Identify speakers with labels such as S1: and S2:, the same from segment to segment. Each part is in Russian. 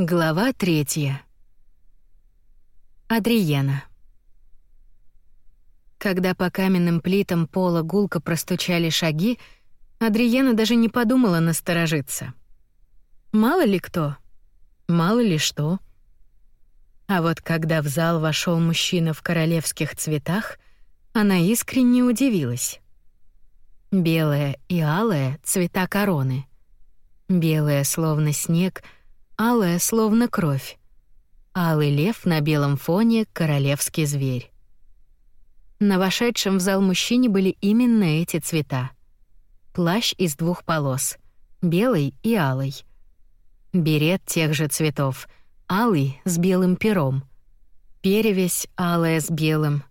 S1: Глава третья. Адриена. Когда по каменным плитам пола гулко простучали шаги, Адриена даже не подумала насторожиться. Мало ли кто, мало ли что. А вот когда в зал вошел мужчина в королевских цветах, она искренне удивилась. Белое и алое — цвета короны. Белое, словно снег — алая, словно кровь. Алый лев на белом фоне — королевский зверь. На вошедшем в зал мужчине были именно эти цвета. Плащ из двух полос — белый и алый. Берет тех же цветов — алый с белым пером. Перевесь алая с белым.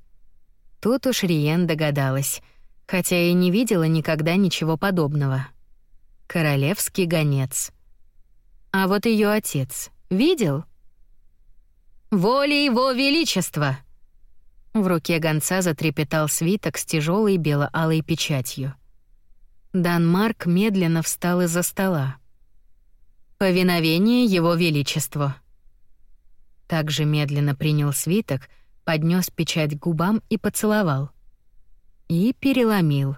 S1: Тут уж Риен догадалась, хотя и не видела никогда ничего подобного. Королевский гонец — а вот ее отец видел? «Воля его величества!» В руке гонца затрепетал свиток с тяжелой бело-алой печатью. Данмарк медленно встал из-за стола. «Повиновение его величеству!» Также медленно принял свиток, поднес печать к губам и поцеловал. И переломил.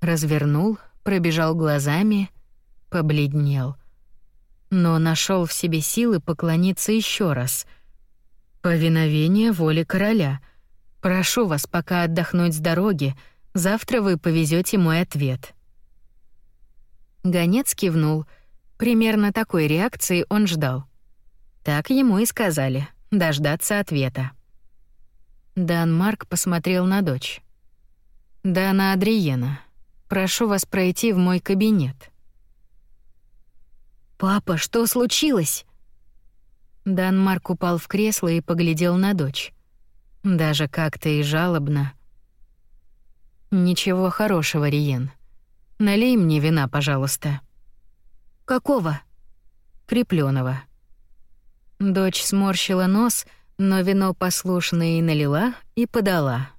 S1: Развернул, пробежал глазами, побледнел — но нашел в себе силы поклониться еще раз. Повиновение воле короля. Прошу вас пока отдохнуть с дороги, завтра вы повезете мой ответ. Гонец кивнул. Примерно такой реакции он ждал. Так ему и сказали дождаться ответа. Дан посмотрел на дочь. «Дана Адриена, прошу вас пройти в мой кабинет». «Папа, что случилось?» Дан Марк упал в кресло и поглядел на дочь. Даже как-то и жалобно. «Ничего хорошего, Риен. Налей мне вина, пожалуйста». «Какого?» «Креплёного». Дочь сморщила нос, но вино послушно и налила, и подала.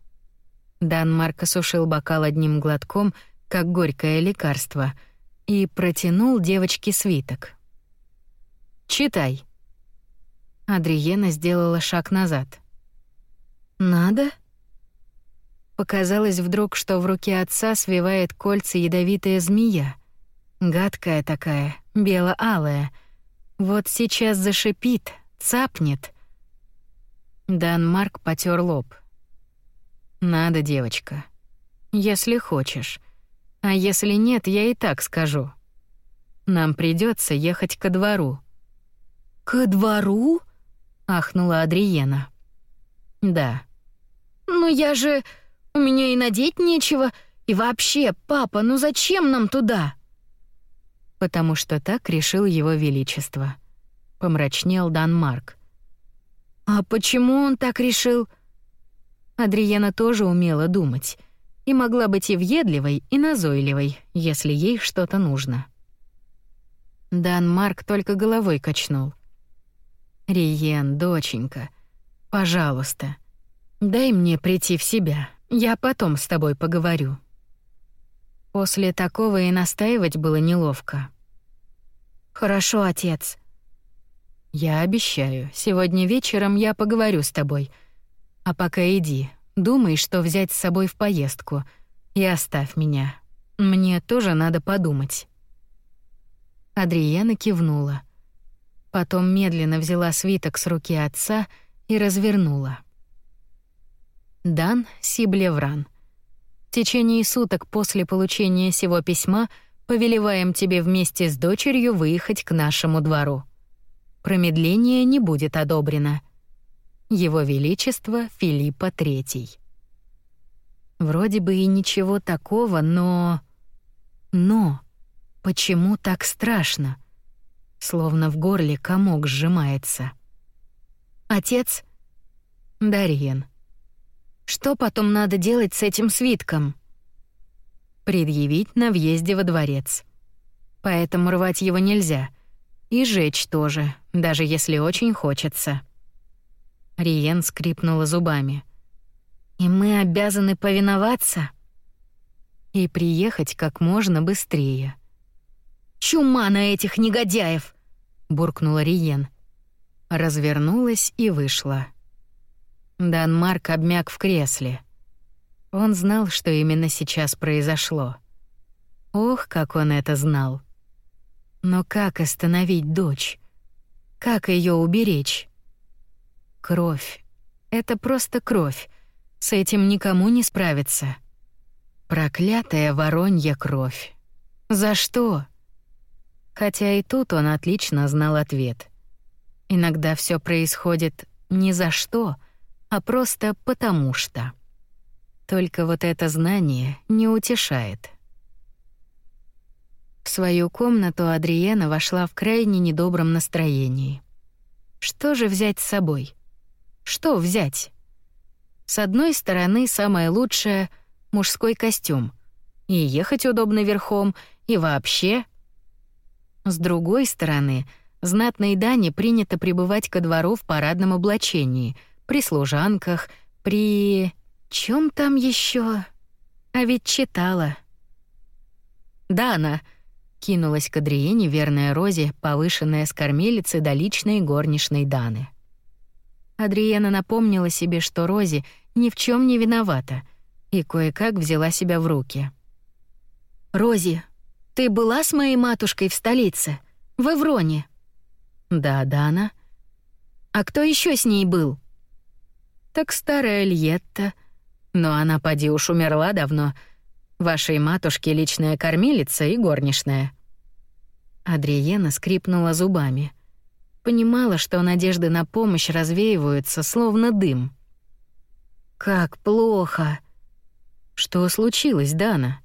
S1: Дан Марк осушил бокал одним глотком, как горькое лекарство — и протянул девочке свиток. «Читай». Адриена сделала шаг назад. «Надо?» Показалось вдруг, что в руке отца свивает кольца ядовитая змея. Гадкая такая, бело-алая. Вот сейчас зашипит, цапнет. Дан Марк потер лоб. «Надо, девочка. Если хочешь. А если нет, я и так скажу. Нам придется ехать ко двору. Ко двору? ахнула Адриена. Да. Ну я же у меня и надеть нечего, и вообще, папа, ну зачем нам туда? Потому что так решил его величество. Помрачнел Дан Марк. А почему он так решил? Адриена тоже умела думать и могла быть и въедливой, и назойливой, если ей что-то нужно. Дан Марк только головой качнул. «Риен, доченька, пожалуйста, дай мне прийти в себя, я потом с тобой поговорю». После такого и настаивать было неловко. «Хорошо, отец». «Я обещаю, сегодня вечером я поговорю с тобой. А пока иди, Думай, что взять с собой в поездку, и оставь меня. Мне тоже надо подумать». Адриена кивнула. Потом медленно взяла свиток с руки отца и развернула. Дан Сиблевран. В течение суток после получения сего письма повелеваем тебе вместе с дочерью выехать к нашему двору. Промедление не будет одобрено. Его Величество Филиппа III. Вроде бы и ничего такого, но... Но... Почему так страшно? Словно в горле комок сжимается. Отец? Дарьен. Что потом надо делать с этим свитком? Предъявить на въезде во дворец. Поэтому рвать его нельзя. И жечь тоже, даже если очень хочется. Риен скрипнула зубами. «И мы обязаны повиноваться?» «И приехать как можно быстрее». «Чума на этих негодяев!» буркнула Риен. Развернулась и вышла. Данмарк обмяк в кресле. Он знал, что именно сейчас произошло. Ох, как он это знал. Но как остановить дочь? Как ее уберечь? Кровь. Это просто кровь. С этим никому не справиться. Проклятая воронья кровь. За что? Хотя и тут он отлично знал ответ. Иногда все происходит не за что, а просто потому что. Только вот это знание не утешает. В свою комнату Адриена вошла в крайне недобром настроении. Что же взять с собой? Что взять? С одной стороны, самое лучшее — мужской костюм. И ехать удобно верхом, и вообще. С другой стороны, знатной даме принято пребывать ко двору в парадном облачении, при служанках, при... чем там еще? А ведь читала. «Дана!» — кинулась к Адриене верная Розе, повышенная с кормилицы до личной горничной Даны. Адриена напомнила себе, что Рози ни в чем не виновата, и кое-как взяла себя в руки. «Рози, ты была с моей матушкой в столице, в Эвроне?» «Да, Дана». «А кто еще с ней был?» «Так старая Льетта. Но она, поди уж, умерла давно. Вашей матушке личная кормилица и горничная». Адриена скрипнула зубами — Понимала, что надежды на помощь развеиваются, словно дым. «Как плохо!» «Что случилось, Дана?»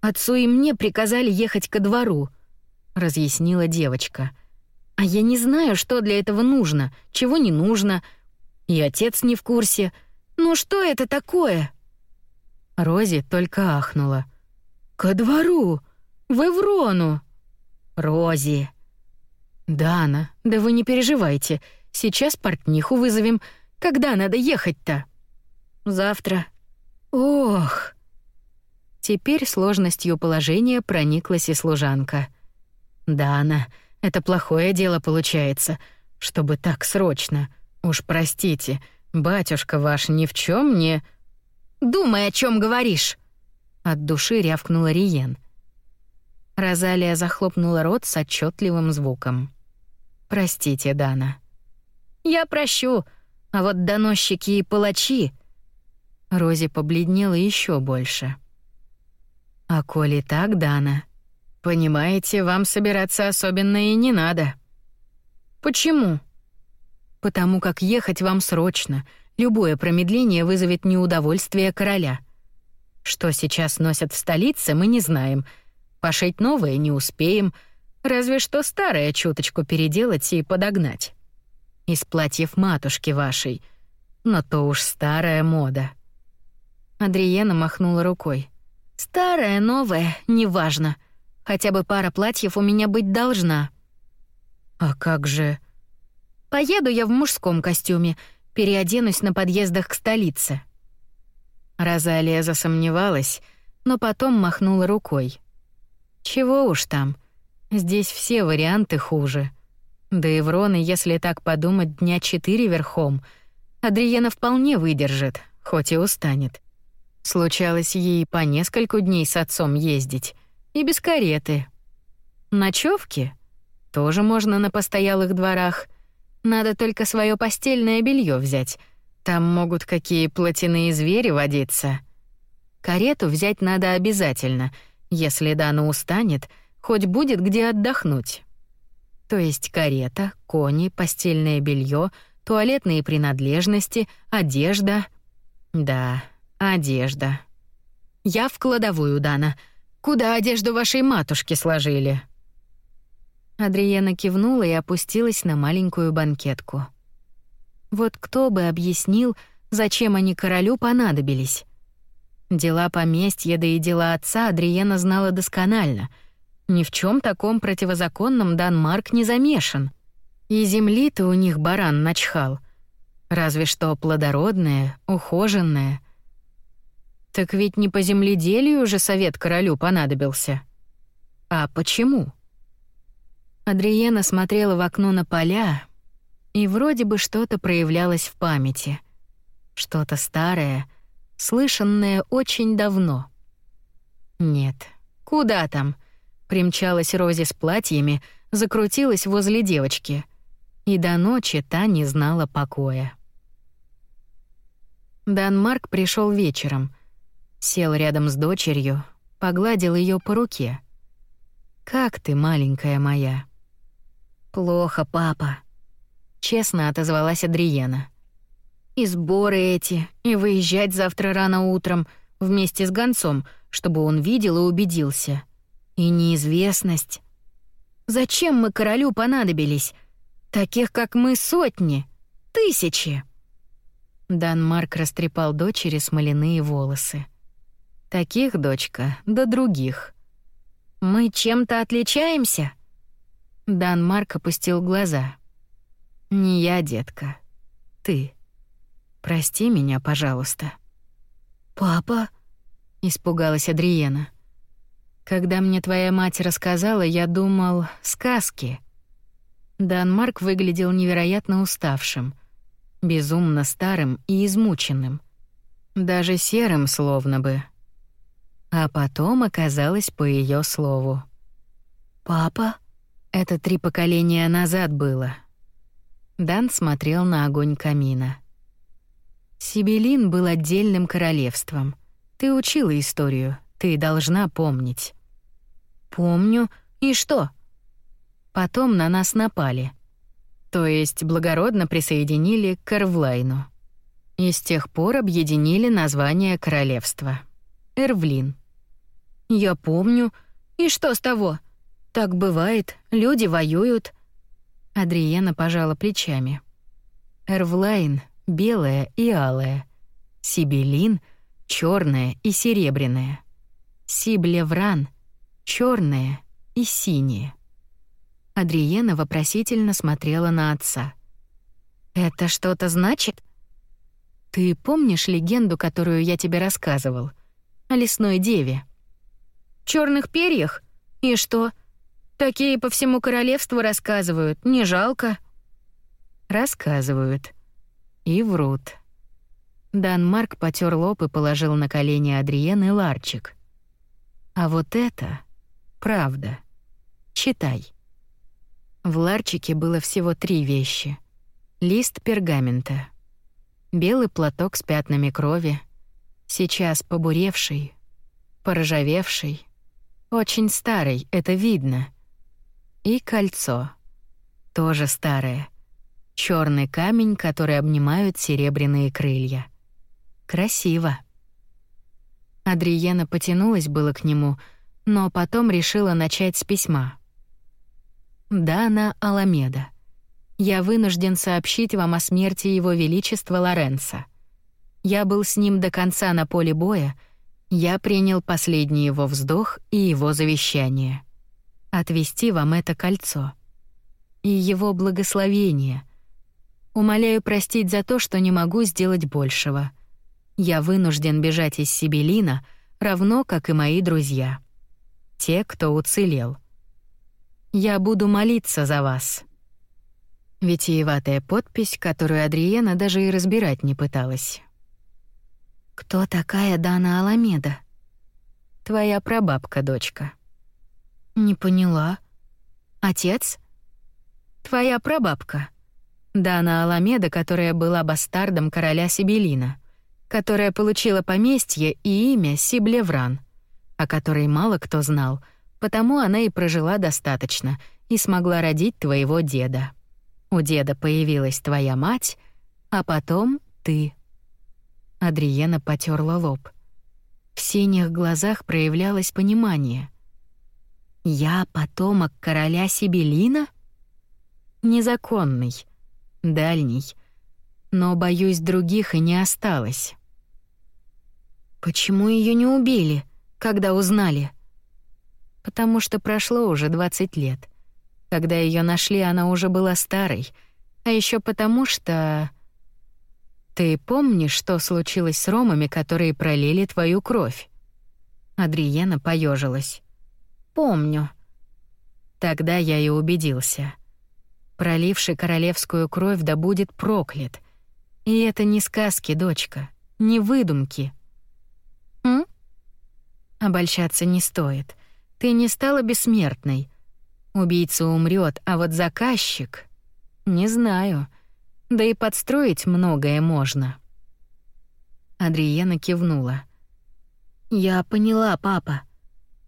S1: «Отцу и мне приказали ехать ко двору», — разъяснила девочка. «А я не знаю, что для этого нужно, чего не нужно. И отец не в курсе. Ну что это такое?» Рози только ахнула. «Ко двору! В Эврону!» «Рози!» «Дана, да вы не переживайте. Сейчас портниху вызовем. Когда надо ехать-то?» «Завтра». «Ох!» Теперь сложностью положения прониклась и служанка. «Дана, это плохое дело получается, чтобы так срочно. Уж простите, батюшка ваш ни в чем не...» «Думай, о чем говоришь!» От души рявкнула Риен. Розалия захлопнула рот с отчетливым звуком. Простите, Дана. Я прощу, а вот доносчики и палачи. Рози побледнела еще больше. А коли так, Дана, понимаете, вам собираться особенно и не надо. Почему? Потому как ехать вам срочно. Любое промедление вызовет неудовольствие короля. Что сейчас носят в столице, мы не знаем. Пошить новое не успеем — Разве что старое чуточку переделать и подогнать. Из платьев матушки вашей. Но то уж старая мода. Адриена махнула рукой. Старая, новая, неважно. Хотя бы пара платьев у меня быть должна. А как же? Поеду я в мужском костюме, переоденусь на подъездах к столице. Розалия засомневалась, но потом махнула рукой. Чего уж там? Здесь все варианты хуже. Да и Вроны, если так подумать, дня четыре верхом. Адриена вполне выдержит, хоть и устанет. Случалось ей по нескольку дней с отцом ездить. И без кареты. Ночевки тоже можно на постоялых дворах. Надо только свое постельное белье взять. Там могут какие плотяные звери водиться. Карету взять надо обязательно. Если Дана устанет — хоть будет где отдохнуть. То есть карета, кони, постельное белье, туалетные принадлежности, одежда. Да, одежда. Я в кладовую, Дана. Куда одежду вашей матушки сложили? Адриена кивнула и опустилась на маленькую банкетку. Вот кто бы объяснил, зачем они королю понадобились? Дела поместья да и дела отца Адриена знала досконально — ни в чем таком противозаконном Данмарк не замешан. И земли-то у них баран начхал. Разве что плодородная, ухоженная. Так ведь не по земледелию же совет королю понадобился. А почему? Адриена смотрела в окно на поля, и вроде бы что-то проявлялось в памяти. Что-то старое, слышанное очень давно. Нет, куда там? Примчалась Рози с платьями, закрутилась возле девочки. И до ночи та не знала покоя. Данмарк пришел вечером, сел рядом с дочерью, погладил ее по руке. «Как ты, маленькая моя?» «Плохо, папа», — честно отозвалась Адриена. «И сборы эти, и выезжать завтра рано утром вместе с гонцом, чтобы он видел и убедился. И неизвестность. Зачем мы королю понадобились? Таких, как мы, сотни, тысячи». Данмарк растрепал дочери смоляные волосы. «Таких, дочка, да других». «Мы чем-то отличаемся?» Данмарк опустил глаза. «Не я, детка. Ты. Прости меня, пожалуйста». «Папа?» — испугалась Адриена. «Когда мне твоя мать рассказала, я думал, сказки». Данмарк выглядел невероятно уставшим — безумно старым и измученным. Даже серым словно бы. А потом оказалось по ее слову. «Папа?» Это три поколения назад было. Дан смотрел на огонь камина. Сибелин был отдельным королевством. Ты учила историю, ты должна помнить. Помню. И что? Потом на нас напали то есть благородно присоединили к Эрвлайну. И с тех пор объединили название королевства. Эрвлин. Я помню. И что с того? Так бывает, люди воюют. Адриена пожала плечами. Эрвлайн — белая и алая. Сибелин — черная и серебряная. Сиблевран — черная и синяя. Адриена вопросительно смотрела на отца. «Это что-то значит?» «Ты помнишь легенду, которую я тебе рассказывал? О лесной деве?» «Чёрных перьях? И что? Такие по всему королевству рассказывают, не жалко?» «Рассказывают. И врут». Данмарк потер лоб и положил на колени Адриены ларчик. «А вот это правда. Читай». В ларчике было всего три вещи. Лист пергамента, белый платок с пятнами крови, сейчас побуревший, поржавевший, очень старый, это видно. И кольцо, тоже старое. черный камень, который обнимают серебряные крылья. Красиво. Адриена потянулась было к нему, но потом решила начать с письма. Дана Аламеда. Я вынужден сообщить вам о смерти Его Величества Лоренца. Я был с ним до конца на поле боя, я принял последний его вздох и его завещание. Отвести вам это кольцо. И его благословение. Умоляю простить за то, что не могу сделать большего. Я вынужден бежать из Сибелина, равно как и мои друзья. Те, кто уцелел. Я буду молиться за вас». Витиеватая подпись, которую Адриена даже и разбирать не пыталась. «Кто такая Дана Аламеда?» «Твоя прабабка, дочка». «Не поняла. Отец?» «Твоя прабабка. Дана Аламеда, которая была бастардом короля Сибелина, которая получила поместье и имя Сиблевран, о которой мало кто знал — Потому она и прожила достаточно и смогла родить твоего деда. У деда появилась твоя мать, а потом ты. Адриена потёрла лоб. В синих глазах проявлялось понимание. Я потомок короля Сибелина? Незаконный, дальний, но боюсь других и не осталось. Почему её не убили, когда узнали? потому что прошло уже 20 лет. Когда ее нашли, она уже была старой, а еще потому что Ты помнишь, что случилось с ромами, которые пролили твою кровь? Адриена поежилась. Помню. Тогда я и убедился. Проливший королевскую кровь да будет проклят. И это не сказки, дочка, не выдумки. М? Обольщаться не стоит. Ты не стала бессмертной. Убийца умрет, а вот заказчик... Не знаю. Да и подстроить многое можно. Адриена кивнула. «Я поняла, папа.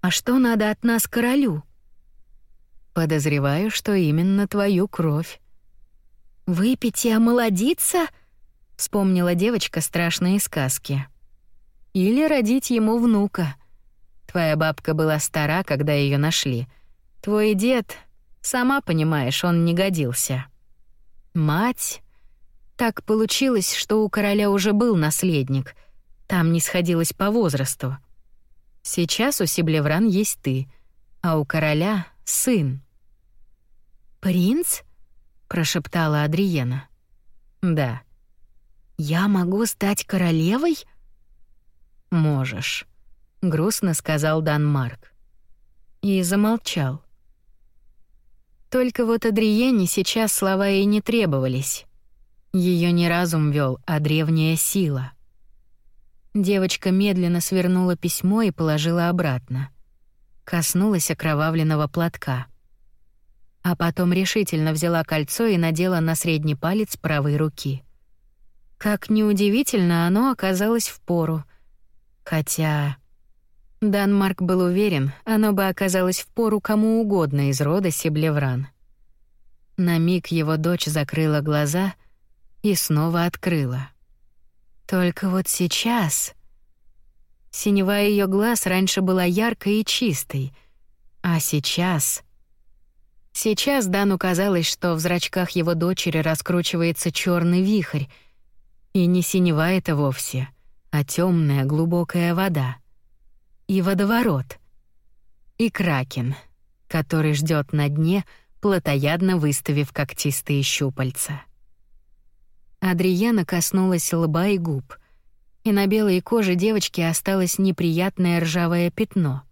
S1: А что надо от нас королю?» «Подозреваю, что именно твою кровь». «Выпить и омолодиться?» — вспомнила девочка страшные сказки. «Или родить ему внука. Твоя бабка была стара, когда ее нашли. Твой дед, сама понимаешь, он не годился. Мать... Так получилось, что у короля уже был наследник. Там не сходилось по возрасту. Сейчас у Сиблевран есть ты, а у короля — сын. «Принц?» — прошептала Адриена. «Да». «Я могу стать королевой?» «Можешь», — грустно сказал Данмарк. И замолчал. Только вот Адриене сейчас слова и не требовались. Ее не разум вел, а древняя сила. Девочка медленно свернула письмо и положила обратно. Коснулась окровавленного платка. А потом решительно взяла кольцо и надела на средний палец правой руки. Как неудивительно, оно оказалось в пору. Хотя... Данмарк был уверен, оно бы оказалось в пору кому угодно из рода Сиблевран. На миг его дочь закрыла глаза — и снова открыла. Только вот сейчас... Синева ее глаз раньше была яркой и чистой, а сейчас... Сейчас Дану казалось, что в зрачках его дочери раскручивается черный вихрь, и не синева это вовсе, а темная глубокая вода. И водоворот. И кракен, который ждет на дне, плотоядно выставив когтистые щупальца. Адриена коснулась лба и губ, и на белой коже девочки осталось неприятное ржавое пятно.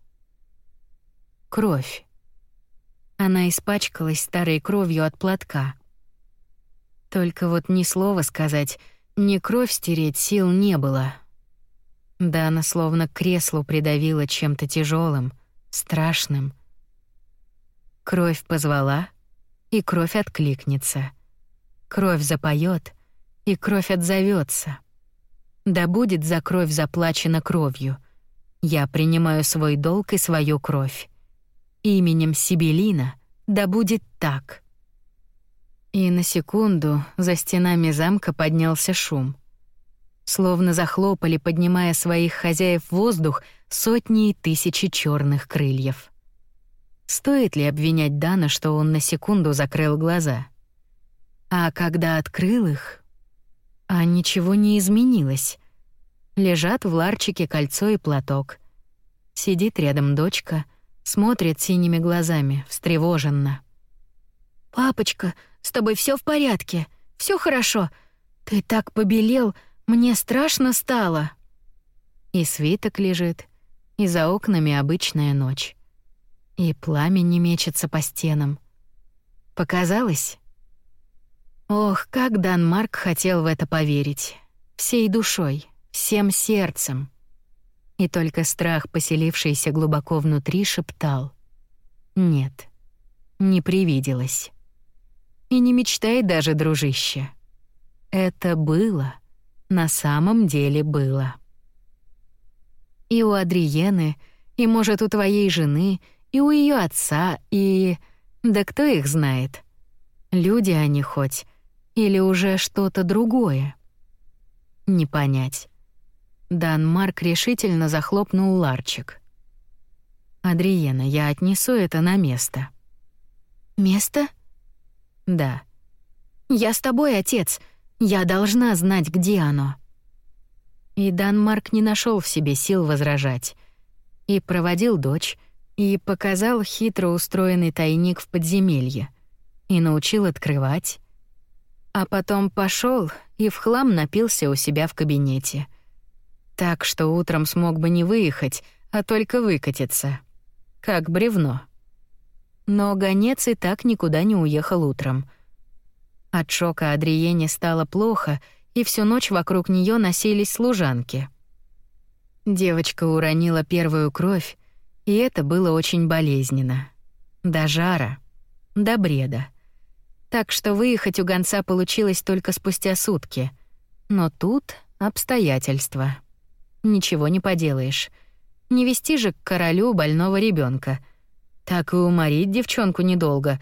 S1: Кровь. Она испачкалась старой кровью от платка. Только вот ни слова сказать, ни кровь стереть сил не было. Да она словно к креслу придавила чем-то тяжелым, страшным. Кровь позвала, и кровь откликнется. Кровь запоет, и кровь отзовется. Да будет за кровь заплачена кровью. Я принимаю свой долг и свою кровь. Именем Сибелина да будет так. И на секунду за стенами замка поднялся шум. Словно захлопали, поднимая своих хозяев в воздух, сотни и тысячи черных крыльев. Стоит ли обвинять Дана, что он на секунду закрыл глаза? А когда открыл их, а ничего не изменилось. Лежат в ларчике кольцо и платок. Сидит рядом дочка, смотрит синими глазами, встревоженно. «Папочка, с тобой все в порядке, все хорошо. Ты так побелел, мне страшно стало». И свиток лежит, и за окнами обычная ночь. И пламя не мечется по стенам. Показалось? Ох, как Данмарк хотел в это поверить. Всей душой, всем сердцем. И только страх, поселившийся глубоко внутри, шептал. «Нет, не привиделось. И не мечтай даже, дружище. Это было, на самом деле было. И у Адриены, и, может, у твоей жены, и у ее отца, и... Да кто их знает? Люди они хоть, или уже что-то другое? Не понять. Дан Марк решительно захлопнул ларчик. «Адриена, я отнесу это на место». «Место?» «Да». «Я с тобой, отец. Я должна знать, где оно». И Дан Марк не нашел в себе сил возражать. И проводил дочь, и показал хитро устроенный тайник в подземелье, и научил открывать, а потом пошел и в хлам напился у себя в кабинете. Так что утром смог бы не выехать, а только выкатиться. Как бревно. но гонец и так никуда не уехал утром. От шока Адриене стало плохо, и всю ночь вокруг нее носились служанки. Девочка уронила первую кровь, и это было очень болезненно. До жара, до бреда. Так что выехать у гонца получилось только спустя сутки. Но тут обстоятельства. Ничего не поделаешь. Не вести же к королю больного ребенка. Так и уморить девчонку недолго,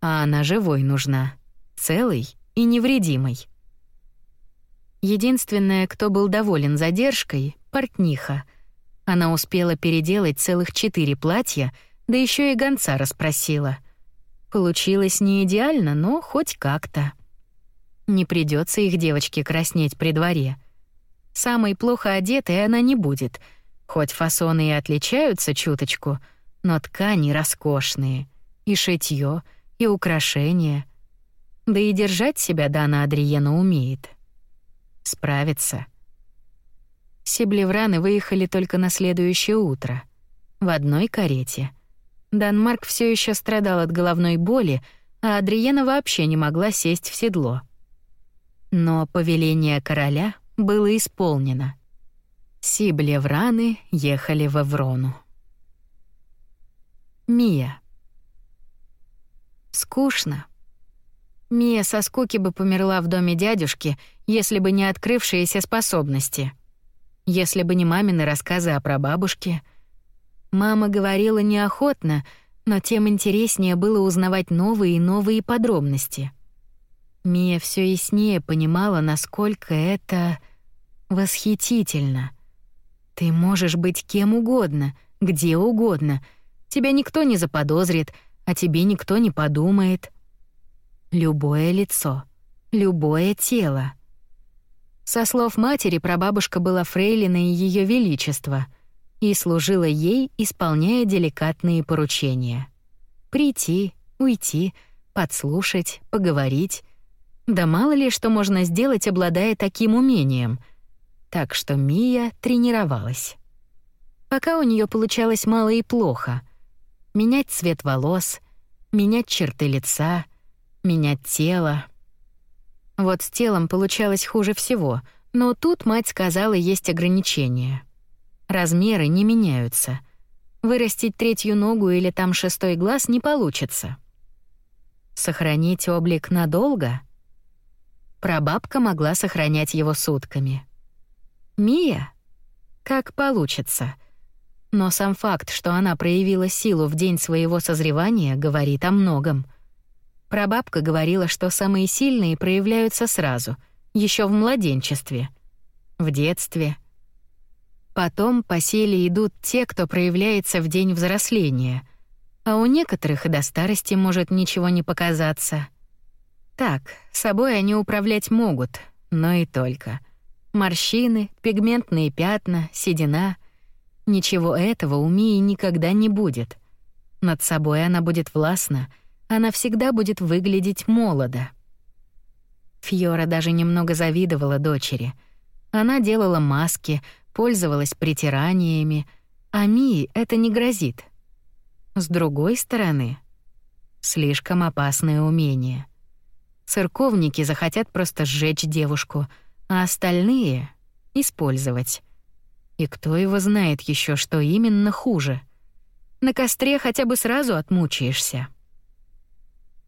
S1: а она живой нужна, целый и невредимый. Единственное, кто был доволен задержкой — портниха. Она успела переделать целых четыре платья, да еще и гонца расспросила. Получилось не идеально, но хоть как-то. Не придется их девочке краснеть при дворе. Самой плохо одетой она не будет — Хоть фасоны и отличаются чуточку, но ткани роскошные, и шитьё, и украшения. Да и держать себя Дана Адриена умеет. Справится. Сиблевраны выехали только на следующее утро. В одной карете. Данмарк все еще страдал от головной боли, а Адриена вообще не могла сесть в седло. Но повеление короля было исполнено. Сиблевраны ехали в Эврону. Мия. Скучно. Мия со скуки бы померла в доме дядюшки, если бы не открывшиеся способности. Если бы не мамины рассказы о прабабушке. Мама говорила неохотно, но тем интереснее было узнавать новые и новые подробности. Мия все яснее понимала, насколько это восхитительно — ты можешь быть кем угодно, где угодно. Тебя никто не заподозрит, а тебе никто не подумает. Любое лицо, любое тело. Со слов матери, прабабушка была фрейлиной Ее Величества и служила ей, исполняя деликатные поручения. Прийти, уйти, подслушать, поговорить. Да мало ли что можно сделать, обладая таким умением — так что Мия тренировалась. Пока у нее получалось мало и плохо. Менять цвет волос, менять черты лица, менять тело. Вот с телом получалось хуже всего, но тут мать сказала, есть ограничения. Размеры не меняются. Вырастить третью ногу или там шестой глаз не получится. Сохранить облик надолго? Прабабка могла сохранять его сутками — Мия? Как получится. Но сам факт, что она проявила силу в день своего созревания, говорит о многом. Прабабка говорила, что самые сильные проявляются сразу, еще в младенчестве, в детстве. Потом по силе идут те, кто проявляется в день взросления, а у некоторых и до старости может ничего не показаться. Так, собой они управлять могут, но и только — Морщины, пигментные пятна, седина. Ничего этого у Мии никогда не будет. Над собой она будет властна, она всегда будет выглядеть молодо. Фьора даже немного завидовала дочери. Она делала маски, пользовалась притираниями, а Мии это не грозит. С другой стороны, слишком опасное умение. Церковники захотят просто сжечь девушку — а остальные — использовать. И кто его знает еще, что именно хуже. На костре хотя бы сразу отмучаешься.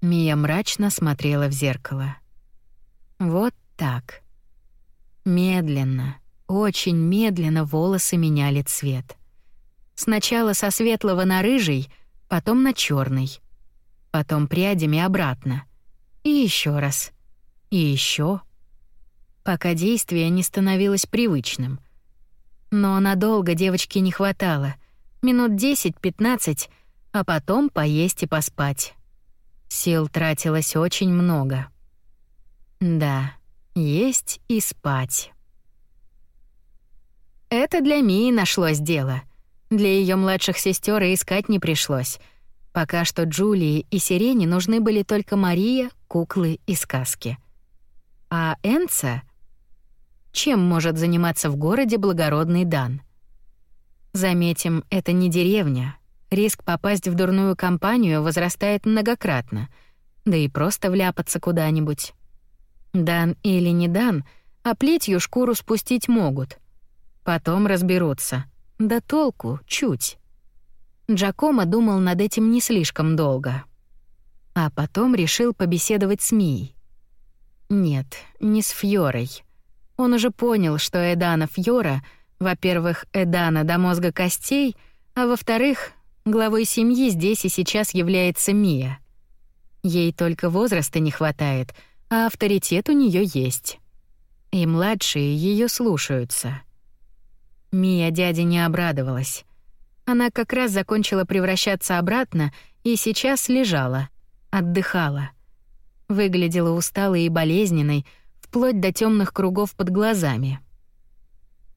S1: Мия мрачно смотрела в зеркало. Вот так. Медленно, очень медленно волосы меняли цвет. Сначала со светлого на рыжий, потом на черный, потом прядями обратно. И еще раз. И еще пока действие не становилось привычным. Но надолго девочке не хватало. Минут 10-15, а потом поесть и поспать. Сил тратилось очень много. Да, есть и спать. Это для Мии нашлось дело. Для ее младших сестер искать не пришлось. Пока что Джулии и Сирене нужны были только Мария, куклы и сказки. А Энца чем может заниматься в городе благородный Дан. Заметим, это не деревня, риск попасть в дурную компанию возрастает многократно, да и просто вляпаться куда-нибудь. Дан или не дан, а плетью шкуру спустить могут. Потом разберутся. Да толку чуть. Джакомо думал над этим не слишком долго. А потом решил побеседовать с Мией. Нет, не с Фьорой. Он уже понял, что Эдана Фьора, во-первых, Эдана до мозга костей, а во-вторых, главой семьи здесь и сейчас является Мия. Ей только возраста не хватает, а авторитет у нее есть. И младшие ее слушаются. Мия дяде не обрадовалась. Она как раз закончила превращаться обратно и сейчас лежала, отдыхала. Выглядела усталой и болезненной, вплоть до темных кругов под глазами.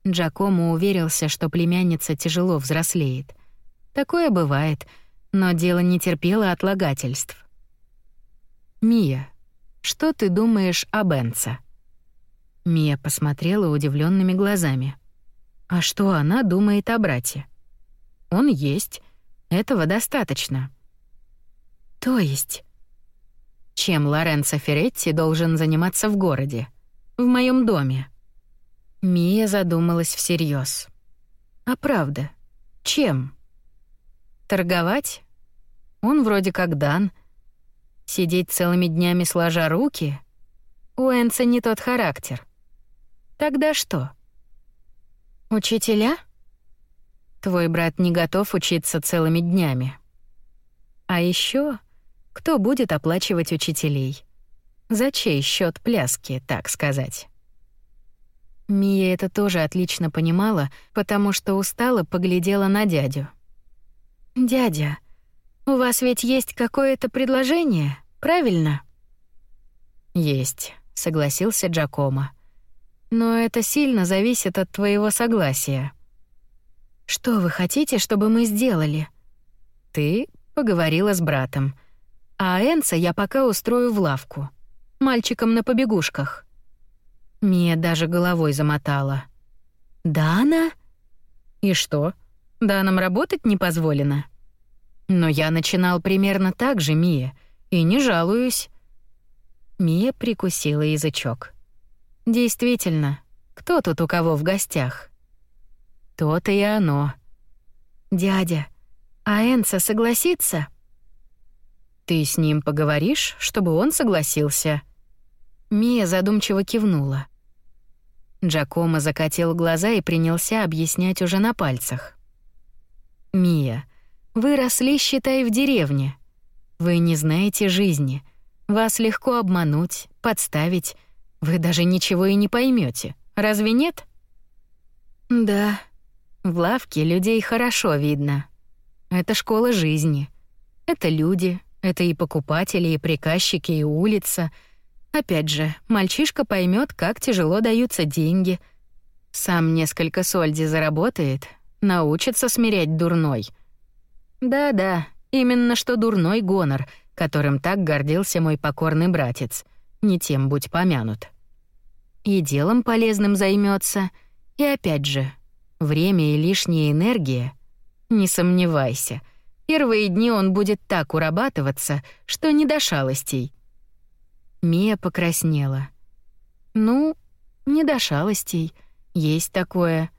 S1: Джакомо уверился, что племянница тяжело взрослеет. Такое бывает, но дело не терпело отлагательств. «Мия, что ты думаешь об Энце?» Мия посмотрела удивленными глазами. «А что она думает о брате?» Он есть. Этого достаточно. То есть чем Лоренцо Феретти должен заниматься в городе? В моем доме. Мия задумалась всерьез. А правда, чем? Торговать? Он вроде как дан. Сидеть целыми днями сложа руки? У Энца не тот характер. Тогда что? Учителя? Твой брат не готов учиться целыми днями. А еще, кто будет оплачивать учителей? За чей счет пляски, так сказать? Мия это тоже отлично понимала, потому что устала поглядела на дядю. «Дядя, у вас ведь есть какое-то предложение, правильно?» «Есть», — согласился Джакомо. «Но это сильно зависит от твоего согласия». Что вы хотите, чтобы мы сделали? Ты поговорила с братом. А Энса я пока устрою в лавку. Мальчиком на побегушках. Мия даже головой замотала. Дана? И что? Данам работать не позволено? Но я начинал примерно так же, Мия, и не жалуюсь. Мия прикусила язычок. Действительно, кто тут у кого в гостях? То-то и оно. Дядя, а Энса согласится? Ты с ним поговоришь, чтобы он согласился? Мия задумчиво кивнула. Джакомо закатил глаза и принялся объяснять уже на пальцах. Мия, вы росли, считай, в деревне. Вы не знаете жизни. Вас легко обмануть, подставить. Вы даже ничего и не поймете. Разве нет? Да, в лавке людей хорошо видно. Это школа жизни. Это люди, это и покупатели, и приказчики, и улица. Опять же, мальчишка поймет, как тяжело даются деньги. Сам несколько сольди заработает, научится смирять дурной. Да-да, именно что дурной гонор, которым так гордился мой покорный братец. Не тем будь помянут. И делом полезным займется, и опять же, время и лишняя энергия, не сомневайся, первые дни он будет так урабатываться, что не до шалостей. Мия покраснела. Ну, не до шалостей, есть такое.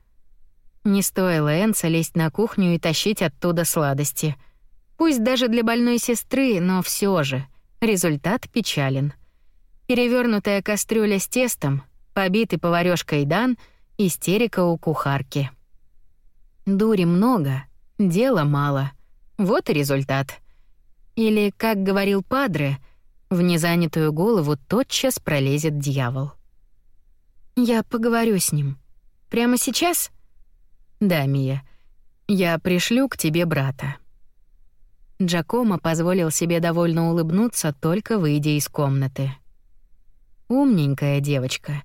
S1: Не стоило Энса лезть на кухню и тащить оттуда сладости. Пусть даже для больной сестры, но все же результат печален. Перевернутая кастрюля с тестом, побитый поварёшкой Дан — Истерика у кухарки. Дури много, дела мало. Вот и результат. Или, как говорил Падре, в незанятую голову тотчас пролезет дьявол. «Я поговорю с ним. Прямо сейчас?» «Да, Мия. Я пришлю к тебе брата». Джакомо позволил себе довольно улыбнуться, только выйдя из комнаты. «Умненькая девочка»,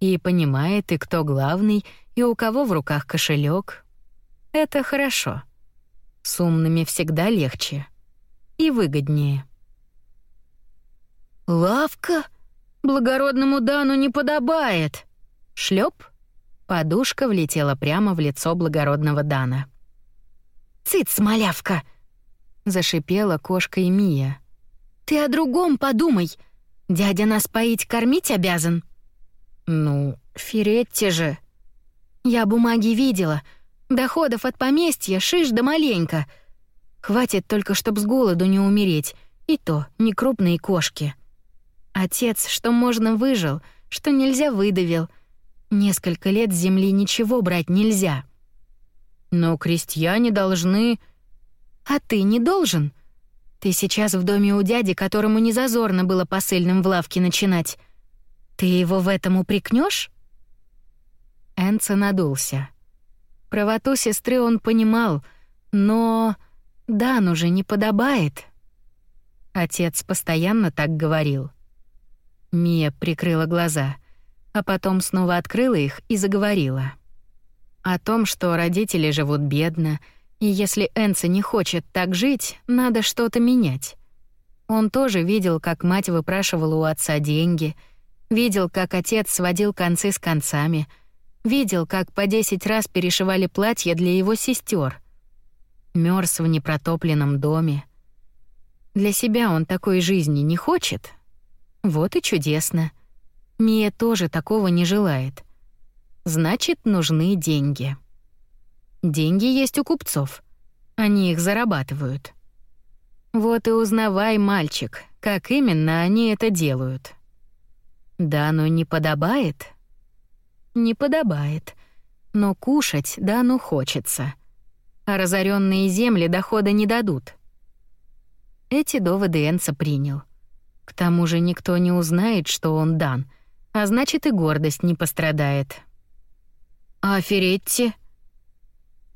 S1: и понимает, и кто главный, и у кого в руках кошелек. Это хорошо. С умными всегда легче и выгоднее. «Лавка? Благородному Дану не подобает!» Шлеп. Подушка влетела прямо в лицо благородного Дана. «Цыц, малявка!» — зашипела кошка и Мия. «Ты о другом подумай. Дядя нас поить кормить обязан». «Ну, Феретти же...» «Я бумаги видела. Доходов от поместья шиш да маленько. Хватит только, чтоб с голоду не умереть. И то не крупные кошки. Отец, что можно, выжил, что нельзя, выдавил. Несколько лет с земли ничего брать нельзя. Но крестьяне должны... А ты не должен? Ты сейчас в доме у дяди, которому не зазорно было посыльным в лавке начинать. Ты его в этом упрекнешь? Энца надулся. Правоту сестры он понимал, но Дан уже не подобает. Отец постоянно так говорил. Мия прикрыла глаза, а потом снова открыла их и заговорила. О том, что родители живут бедно, и если Энца не хочет так жить, надо что-то менять. Он тоже видел, как мать выпрашивала у отца деньги, видел, как отец сводил концы с концами, видел, как по десять раз перешивали платья для его сестер. Мёрз в непротопленном доме. Для себя он такой жизни не хочет. Вот и чудесно. Мия тоже такого не желает. Значит, нужны деньги. Деньги есть у купцов. Они их зарабатывают. Вот и узнавай, мальчик, как именно они это делают. Да, но не подобает. Не подобает. Но кушать да ну хочется. А разоренные земли дохода не дадут. Эти доводы Энца принял. К тому же никто не узнает, что он дан, а значит и гордость не пострадает. А Феретти?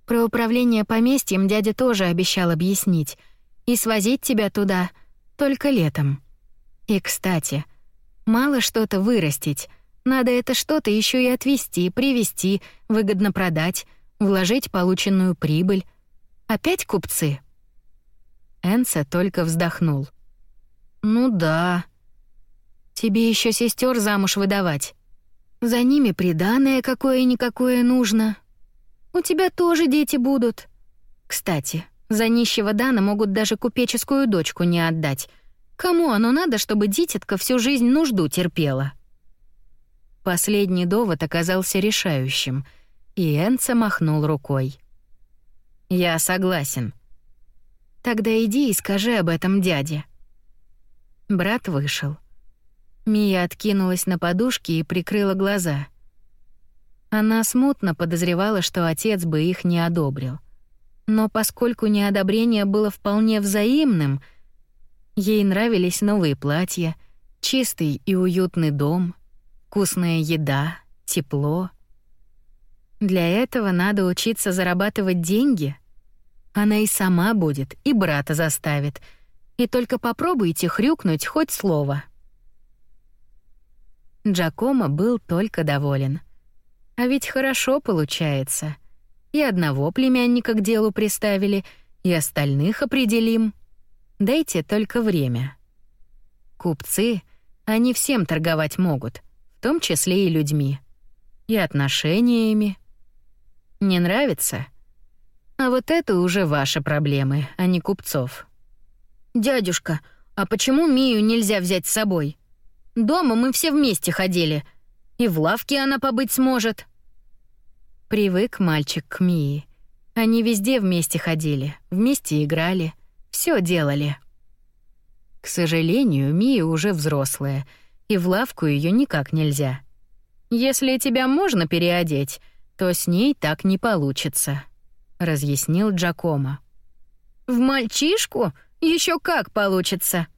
S1: Про управление поместьем дядя тоже обещал объяснить. И свозить тебя туда только летом. И, кстати, мало что-то вырастить. Надо это что-то еще и отвезти, привезти, выгодно продать, вложить полученную прибыль. Опять купцы? Энса только вздохнул. Ну да. Тебе еще сестер замуж выдавать. За ними приданое какое-никакое нужно. У тебя тоже дети будут. Кстати, за нищего Дана могут даже купеческую дочку не отдать. Кому оно надо, чтобы дитятка всю жизнь нужду терпела? Последний довод оказался решающим, и Энца махнул рукой. «Я согласен». «Тогда иди и скажи об этом дяде». Брат вышел. Мия откинулась на подушке и прикрыла глаза. Она смутно подозревала, что отец бы их не одобрил. Но поскольку неодобрение было вполне взаимным, ей нравились новые платья, чистый и уютный дом, вкусная еда, тепло. Для этого надо учиться зарабатывать деньги. Она и сама будет, и брата заставит. И только попробуйте хрюкнуть хоть слово — Джакомо был только доволен. А ведь хорошо получается. И одного племянника к делу приставили, и остальных определим. Дайте только время. Купцы, они всем торговать могут, в том числе и людьми. И отношениями. Не нравится? А вот это уже ваши проблемы, а не купцов. «Дядюшка, а почему Мию нельзя взять с собой?» Дома мы все вместе ходили. И в лавке она побыть сможет. Привык мальчик к Мии. Они везде вместе ходили, вместе играли, все делали. К сожалению, Мия уже взрослая, и в лавку ее никак нельзя. Если тебя можно переодеть, то с ней так не получится, разъяснил Джакомо. В мальчишку еще как получится.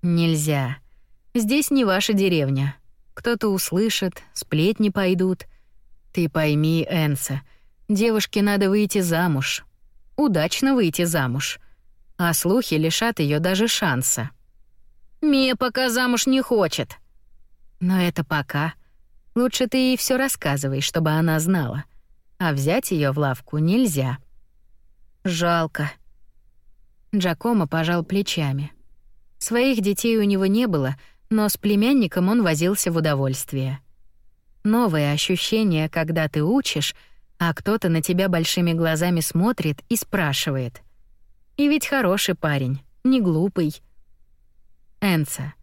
S1: Нельзя. Здесь не ваша деревня. Кто-то услышит, сплетни пойдут. Ты пойми, Энса, девушке надо выйти замуж. Удачно выйти замуж. А слухи лишат ее даже шанса. Мия пока замуж не хочет. Но это пока. Лучше ты ей все рассказывай, чтобы она знала. А взять ее в лавку нельзя. Жалко. Джакомо пожал плечами. Своих детей у него не было, но с племянником он возился в удовольствие. Новое ощущение, когда ты учишь, а кто-то на тебя большими глазами смотрит и спрашивает. И ведь хороший парень, не глупый. Энца,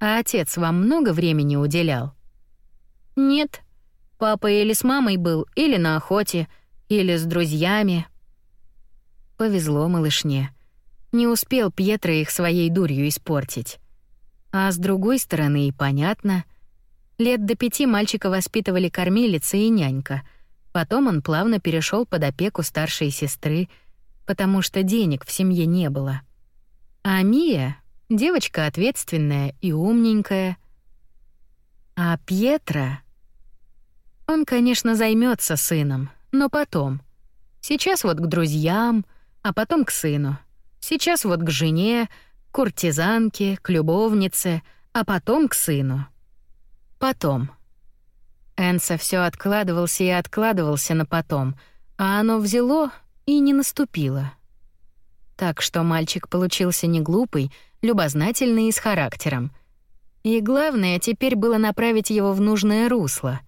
S1: а отец вам много времени уделял? Нет. Папа или с мамой был, или на охоте, или с друзьями. Повезло малышне. Не успел Пьетро их своей дурью испортить. А с другой стороны, и понятно. Лет до пяти мальчика воспитывали кормилица и нянька. Потом он плавно перешел под опеку старшей сестры, потому что денег в семье не было. А Мия — девочка ответственная и умненькая. А Пьетро... Он, конечно, займется сыном, но потом. Сейчас вот к друзьям, а потом к сыну. Сейчас вот к жене, к куртизанке, к любовнице, а потом к сыну. Потом. Энса все откладывался и откладывался на потом, а оно взяло и не наступило. Так что мальчик получился не глупый, любознательный и с характером. И главное теперь было направить его в нужное русло.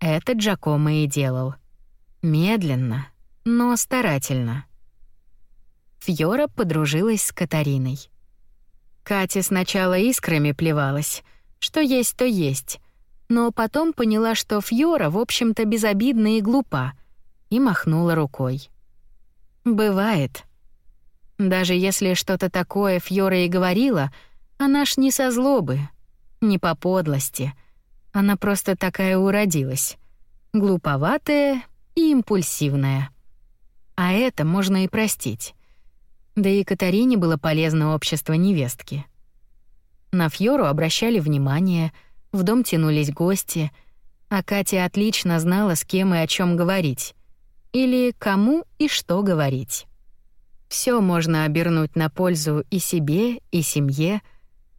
S1: Это Джакомо и делал. Медленно, но старательно. Фьора подружилась с Катариной. Катя сначала искрами плевалась, что есть, то есть, но потом поняла, что Фьора, в общем-то, безобидна и глупа, и махнула рукой. Бывает. Даже если что-то такое Фьора и говорила, она ж не со злобы, не по подлости. Она просто такая уродилась. Глуповатая и импульсивная. А это можно и простить. Да и Катарине было полезно общество невестки. На Фьору обращали внимание, в дом тянулись гости, а Катя отлично знала, с кем и о чем говорить. Или кому и что говорить. Все можно обернуть на пользу и себе, и семье.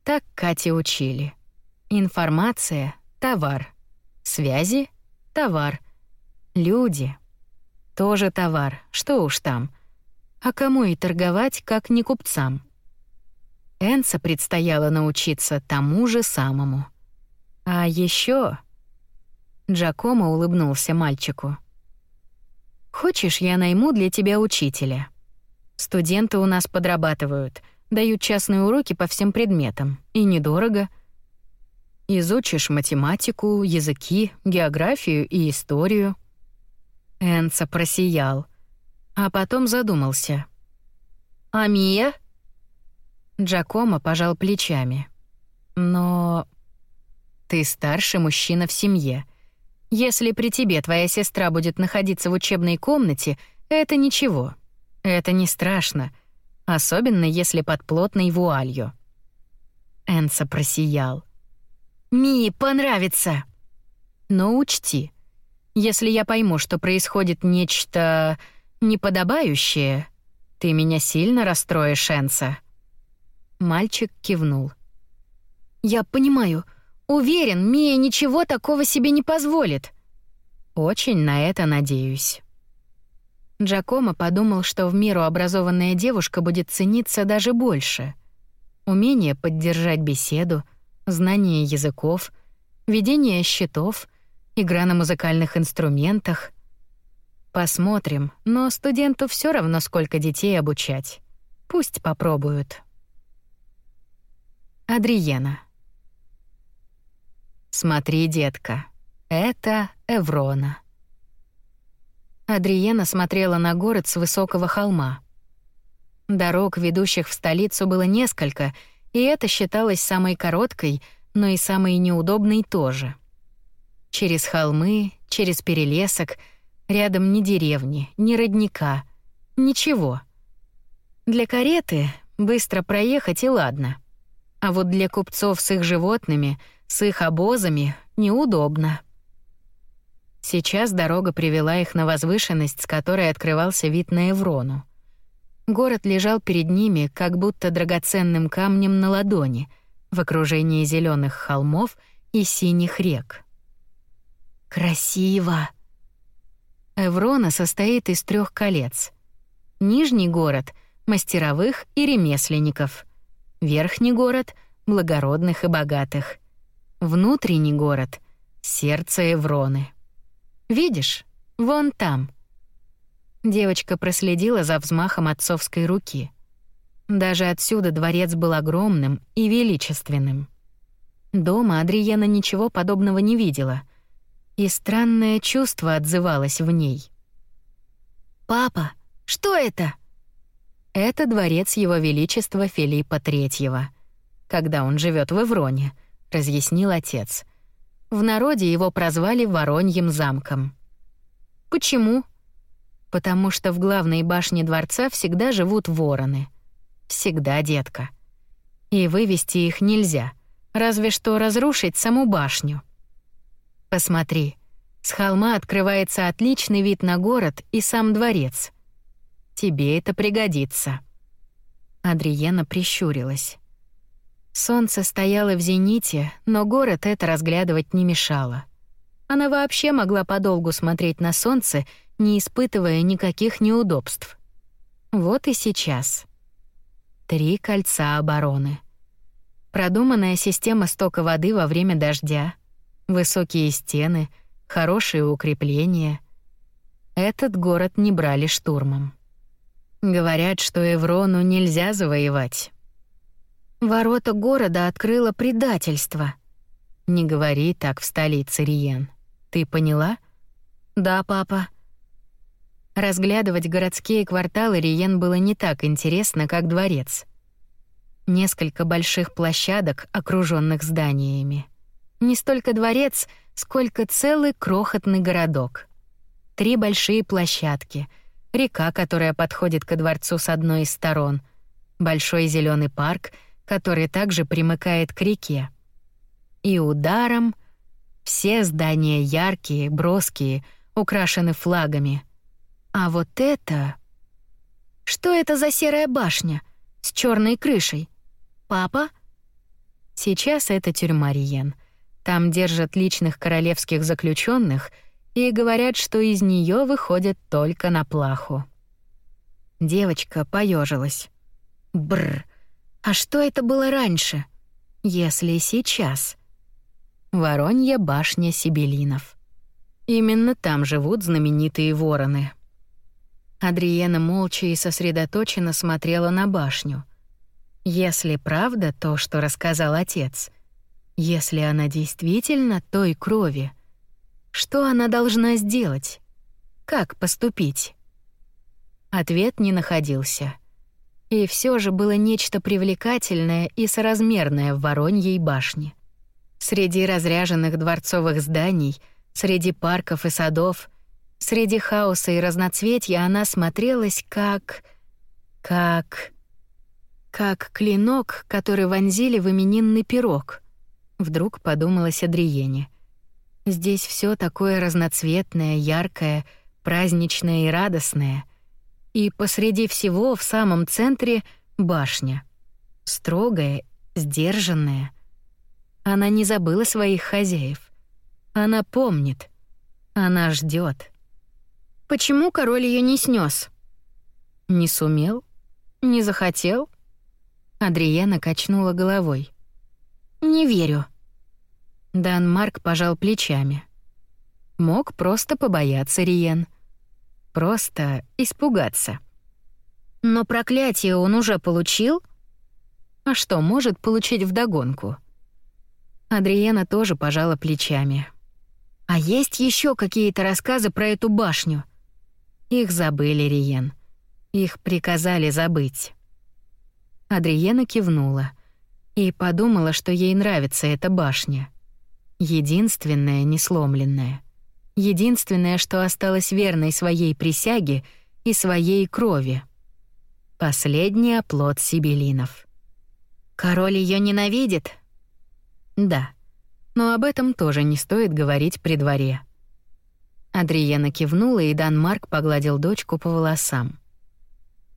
S1: Так Кате учили. Информация — товар. Связи — товар. Люди — тоже товар, что уж там — а кому и торговать, как не купцам? Энса предстояло научиться тому же самому. А еще Джакомо улыбнулся мальчику. «Хочешь, я найму для тебя учителя? Студенты у нас подрабатывают, дают частные уроки по всем предметам, и недорого. Изучишь математику, языки, географию и историю». Энса просиял — а потом задумался. «А Мия?» Джакомо пожал плечами. «Но ты старший мужчина в семье. Если при тебе твоя сестра будет находиться в учебной комнате, это ничего. Это не страшно, особенно если под плотной вуалью». Энса просиял. «Мии понравится!» «Но учти, если я пойму, что происходит нечто неподобающее, ты меня сильно расстроишь, Энса». Мальчик кивнул. «Я понимаю. Уверен, Мия ничего такого себе не позволит». «Очень на это надеюсь». Джакомо подумал, что в меру образованная девушка будет цениться даже больше. Умение поддержать беседу, знание языков, ведение счетов, игра на музыкальных инструментах, Посмотрим, но студенту все равно сколько детей обучать. Пусть попробуют. Адриена. Смотри, детка, это Эврона. Адриена смотрела на город с высокого холма. Дорог, ведущих в столицу, было несколько, и это считалось самой короткой, но и самой неудобной тоже. Через холмы, через перелесок — Рядом ни деревни, ни родника, ничего. Для кареты быстро проехать и ладно. А вот для купцов с их животными, с их обозами неудобно. Сейчас дорога привела их на возвышенность, с которой открывался вид на Еврону. Город лежал перед ними, как будто драгоценным камнем на ладони, в окружении зеленых холмов и синих рек. «Красиво!» Эврона состоит из трех колец. Нижний город — мастеровых и ремесленников. Верхний город — благородных и богатых. Внутренний город — сердце Эвроны. Видишь, Вон там». Девочка проследила за взмахом отцовской руки. Даже отсюда дворец был огромным и величественным. Дома Адриена ничего подобного не видела, и странное чувство отзывалось в ней. «Папа, что это?» Это дворец Его Величества Филиппа Третьего, когда он живет в Эвроне, разъяснил отец. В народе его прозвали Вороньим замком. Почему? Потому что в главной башне дворца всегда живут вороны. Всегда, детка. И вывести их нельзя, разве что разрушить саму башню. Посмотри, с холма открывается отличный вид на город и сам дворец. Тебе это пригодится. Адриена прищурилась. Солнце стояло в зените, но город это разглядывать не мешало. Она вообще могла подолгу смотреть на солнце, не испытывая никаких неудобств. Вот и сейчас. Три кольца обороны. Продуманная система стока воды во время дождя, высокие стены, хорошие укрепления. Этот город не брали штурмом. Говорят, что Еврону нельзя завоевать. Ворота города открыло предательство. Не говори так в столице, Риен. Ты поняла? Да, папа. Разглядывать городские кварталы Риен было не так интересно, как дворец. Несколько больших площадок, окруженных зданиями. Не столько дворец, сколько целый крохотный городок. Три большие площадки, река, которая подходит ко дворцу с одной из сторон, большой зеленый парк, который также примыкает к реке. И ударом все здания яркие, броские, украшены флагами — а вот это... Что это за серая башня с черной крышей? Папа? Сейчас это тюрьма Риен. Там держат личных королевских заключенных и говорят, что из нее выходят только на плаху. Девочка поежилась. Бр. А что это было раньше? Если сейчас. Воронья башня Сибелинов. Именно там живут знаменитые вороны. Адриена молча и сосредоточенно смотрела на башню. Если правда то, что рассказал отец, если она действительно той крови, что она должна сделать? Как поступить? Ответ не находился. И все же было нечто привлекательное и соразмерное в Вороньей башне. Среди разряженных дворцовых зданий, среди парков и садов — Среди хаоса и разноцветья она смотрелась как... как... как клинок, который вонзили в именинный пирог. Вдруг подумалась Адриене. Здесь все такое разноцветное, яркое, праздничное и радостное. И посреди всего в самом центре башня. Строгая, сдержанная. Она не забыла своих хозяев. Она помнит. Она ждет. Почему король ее не снес? Не сумел? Не захотел? Адриена качнула головой. Не верю. Дан Марк пожал плечами. Мог просто побояться Риен. Просто испугаться. Но проклятие он уже получил? А что может получить вдогонку? Адриена тоже пожала плечами. А есть еще какие-то рассказы про эту башню? Их забыли, Риен. Их приказали забыть. Адриена кивнула и подумала, что ей нравится эта башня. Единственная несломленная. Единственное, что осталось верной своей присяге и своей крови. Последний оплот сибелинов. Король ее ненавидит? Да. Но об этом тоже не стоит говорить при дворе. Адриена кивнула, и Дан Марк погладил дочку по волосам.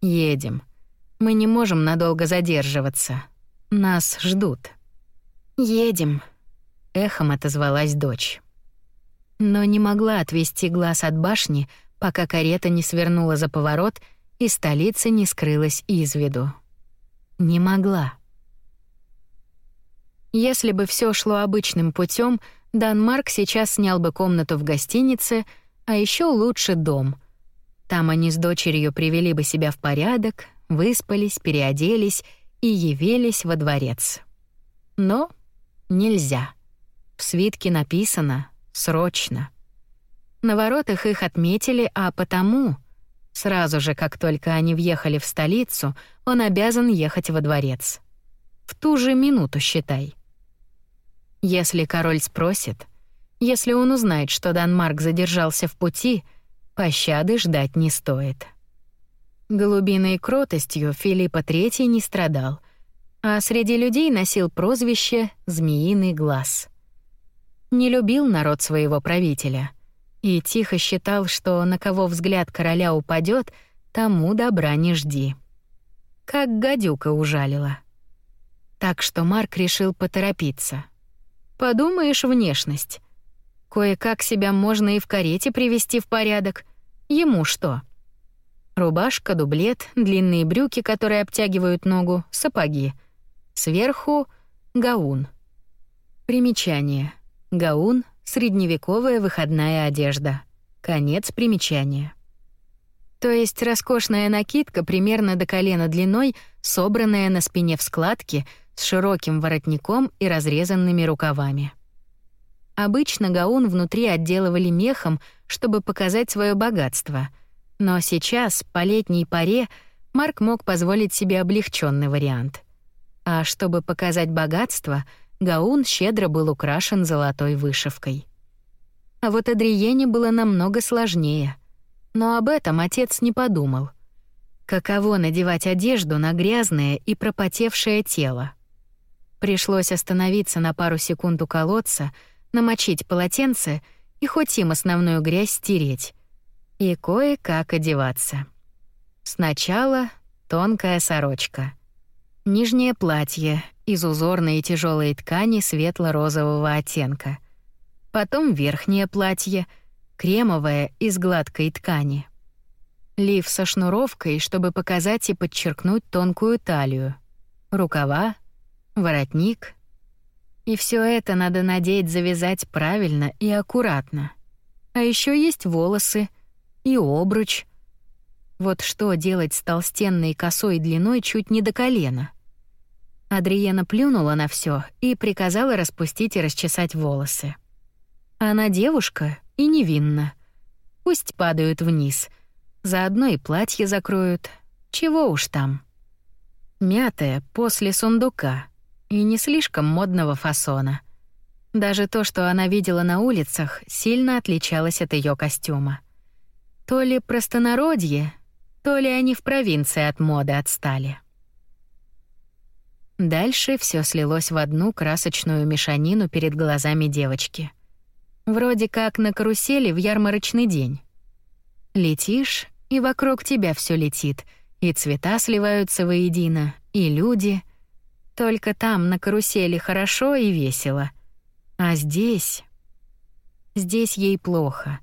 S1: «Едем. Мы не можем надолго задерживаться. Нас ждут». «Едем», — эхом отозвалась дочь. Но не могла отвести глаз от башни, пока карета не свернула за поворот и столица не скрылась из виду. Не могла. Если бы все шло обычным путем, Данмарк сейчас снял бы комнату в гостинице, А еще лучше дом. Там они с дочерью привели бы себя в порядок, выспались, переоделись и явились во дворец. Но нельзя. В свитке написано «срочно». На воротах их отметили, а потому, сразу же, как только они въехали в столицу, он обязан ехать во дворец. В ту же минуту, считай. Если король спросит, если он узнает, что Данмарк задержался в пути, пощады ждать не стоит. Голубиной кротостью Филиппа III не страдал, а среди людей носил прозвище «Змеиный глаз». Не любил народ своего правителя и тихо считал, что на кого взгляд короля упадет, тому добра не жди. Как гадюка ужалила. Так что Марк решил поторопиться. Подумаешь, внешность. Кое-как себя можно и в карете привести в порядок. Ему что? Рубашка, дублет, длинные брюки, которые обтягивают ногу, сапоги. Сверху — гаун. Примечание. Гаун — средневековая выходная одежда. Конец примечания. То есть роскошная накидка примерно до колена длиной, собранная на спине в складки, с широким воротником и разрезанными рукавами. Обычно гаун внутри отделывали мехом, чтобы показать свое богатство. Но сейчас, по летней паре, Марк мог позволить себе облегченный вариант. А чтобы показать богатство, гаун щедро был украшен золотой вышивкой. А вот Адриене было намного сложнее. Но об этом отец не подумал. Каково надевать одежду на грязное и пропотевшее тело? Пришлось остановиться на пару секунд у колодца — намочить полотенце и хоть им основную грязь стереть. И кое-как одеваться. Сначала тонкая сорочка. Нижнее платье из узорной и тяжелой ткани светло-розового оттенка. Потом верхнее платье, кремовое из гладкой ткани. Лиф со шнуровкой, чтобы показать и подчеркнуть тонкую талию. Рукава, воротник, и все это надо надеть, завязать правильно и аккуратно. А еще есть волосы и обруч. Вот что делать с толстенной косой длиной чуть не до колена. Адриена плюнула на все и приказала распустить и расчесать волосы. Она девушка и невинна. Пусть падают вниз. Заодно и платье закроют. Чего уж там. Мятая после сундука — и не слишком модного фасона. Даже то, что она видела на улицах, сильно отличалось от ее костюма. То ли простонародье, то ли они в провинции от моды отстали. Дальше все слилось в одну красочную мешанину перед глазами девочки. Вроде как на карусели в ярмарочный день. Летишь, и вокруг тебя все летит, и цвета сливаются воедино, и люди, только там, на карусели, хорошо и весело. А здесь... Здесь ей плохо.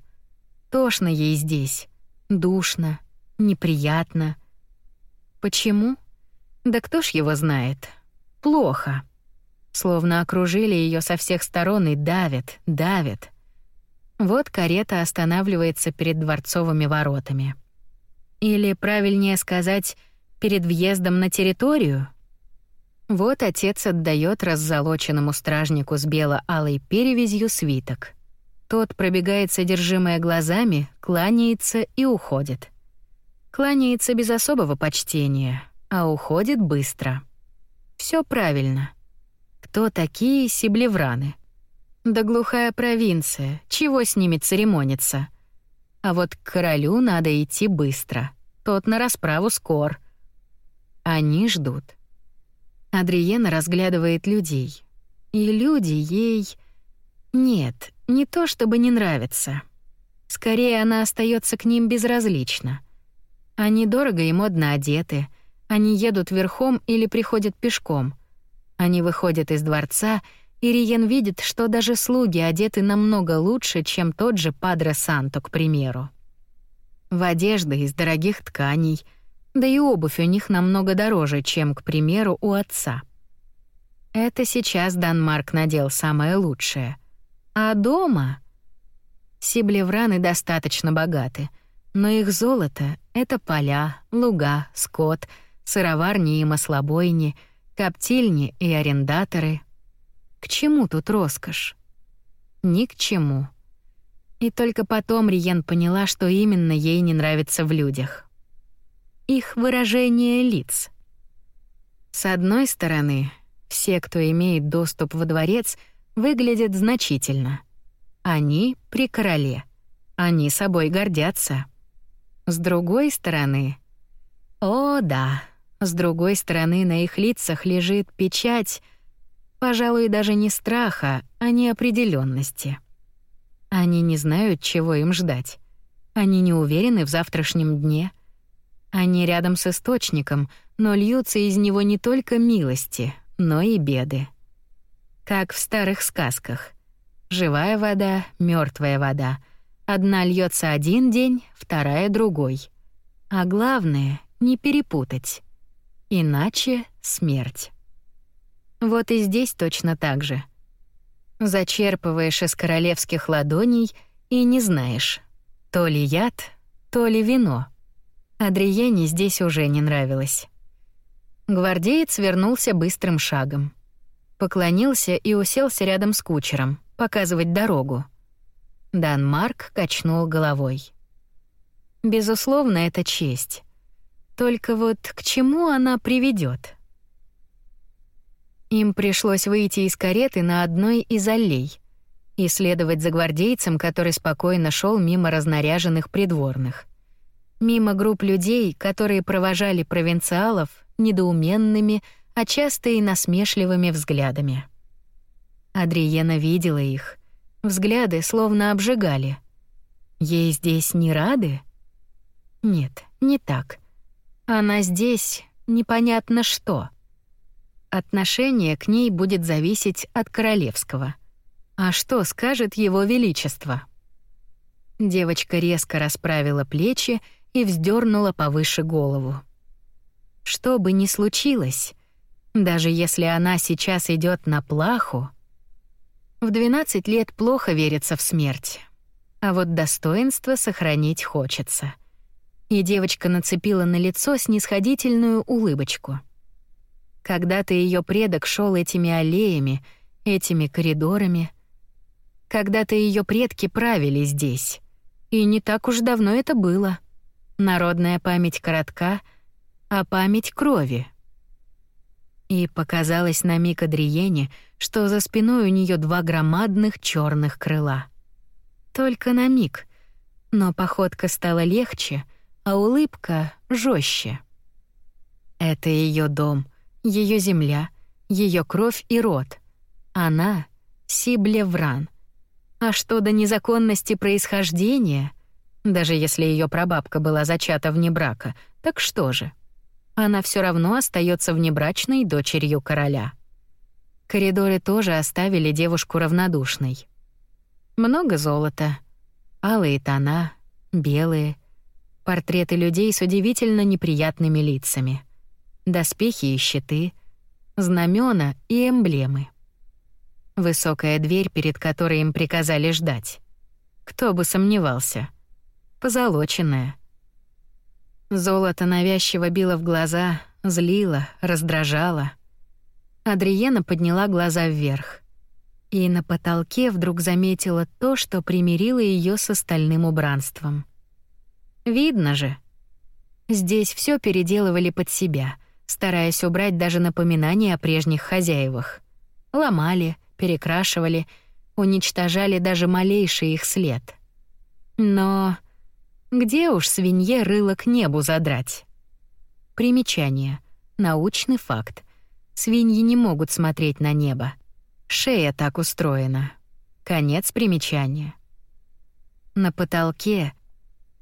S1: Тошно ей здесь. Душно, неприятно. Почему? Да кто ж его знает? Плохо. Словно окружили ее со всех сторон и давят, давят. Вот карета останавливается перед дворцовыми воротами. Или, правильнее сказать, перед въездом на территорию — вот отец отдает раззолоченному стражнику с бело-алой перевязью свиток. Тот пробегает содержимое глазами, кланяется и уходит. Кланяется без особого почтения, а уходит быстро. Все правильно. Кто такие сиблевраны? Да глухая провинция, чего с ними церемониться? А вот к королю надо идти быстро. Тот на расправу скор. Они ждут. Адриена разглядывает людей. И люди ей... Нет, не то чтобы не нравятся. Скорее, она остается к ним безразлична. Они дорого и модно одеты, они едут верхом или приходят пешком. Они выходят из дворца, и Риен видит, что даже слуги одеты намного лучше, чем тот же Падре Санто, к примеру. В одежды из дорогих тканей — да и обувь у них намного дороже, чем, к примеру, у отца. Это сейчас Данмарк надел самое лучшее. А дома... Сиблевраны достаточно богаты, но их золото — это поля, луга, скот, сыроварни и маслобойни, коптильни и арендаторы. К чему тут роскошь? Ни к чему. И только потом Риен поняла, что именно ей не нравится в людях. Их выражение лиц. С одной стороны, все, кто имеет доступ во дворец, выглядят значительно. Они при короле. Они собой гордятся. С другой стороны... О, да, с другой стороны на их лицах лежит печать, пожалуй, даже не страха, а неопределенности. Они не знают, чего им ждать. Они не уверены в завтрашнем дне. Они рядом с источником, но льются из него не только милости, но и беды. Как в старых сказках. Живая вода, мертвая вода. Одна льется один день, вторая другой. А главное — не перепутать. Иначе смерть. Вот и здесь точно так же — Зачерпываешь из королевских ладоней и не знаешь, то ли яд, то ли вино. Адриене здесь уже не нравилось. Гвардеец вернулся быстрым шагом. Поклонился и уселся рядом с кучером, показывать дорогу. Дан Марк качнул головой. Безусловно, это честь. Только вот к чему она приведет? Им пришлось выйти из кареты на одной из аллей и следовать за гвардейцем, который спокойно шел мимо разнаряженных придворных. Мимо групп людей, которые провожали провинциалов недоуменными, а часто и насмешливыми взглядами. Адриена видела их. Взгляды словно обжигали. Ей здесь не рады? Нет, не так. Она здесь непонятно что — Отношение к ней будет зависеть от королевского. А что скажет его величество? Девочка резко расправила плечи и вздернула повыше голову. Что бы ни случилось, даже если она сейчас идет на плаху, в 12 лет плохо верится в смерть, а вот достоинство сохранить хочется. И девочка нацепила на лицо снисходительную улыбочку. Когда-то ее предок шел этими аллеями, этими коридорами. Когда-то ее предки правили здесь. И не так уж давно это было. Народная память коротка, а память крови. И показалось на миг Адриене, что за спиной у нее два громадных черных крыла. Только на миг, но походка стала легче, а улыбка жестче. Это ее дом — ее земля, ее кровь и род. Она — Сиблевран. А что до незаконности происхождения, даже если ее прабабка была зачата вне брака, так что же? Она все равно остается внебрачной дочерью короля. Коридоры тоже оставили девушку равнодушной. Много золота, алые тона, белые, портреты людей с удивительно неприятными лицами доспехи и щиты, знамена и эмблемы. Высокая дверь, перед которой им приказали ждать. Кто бы сомневался. Позолоченная. Золото навязчиво било в глаза, злило, раздражало. Адриена подняла глаза вверх. И на потолке вдруг заметила то, что примирило ее с остальным убранством. Видно же. Здесь все переделывали под себя — стараясь убрать даже напоминания о прежних хозяевах. Ломали, перекрашивали, уничтожали даже малейший их след. Но где уж свинье рыло к небу задрать? Примечание. Научный факт. Свиньи не могут смотреть на небо. Шея так устроена. Конец примечания. На потолке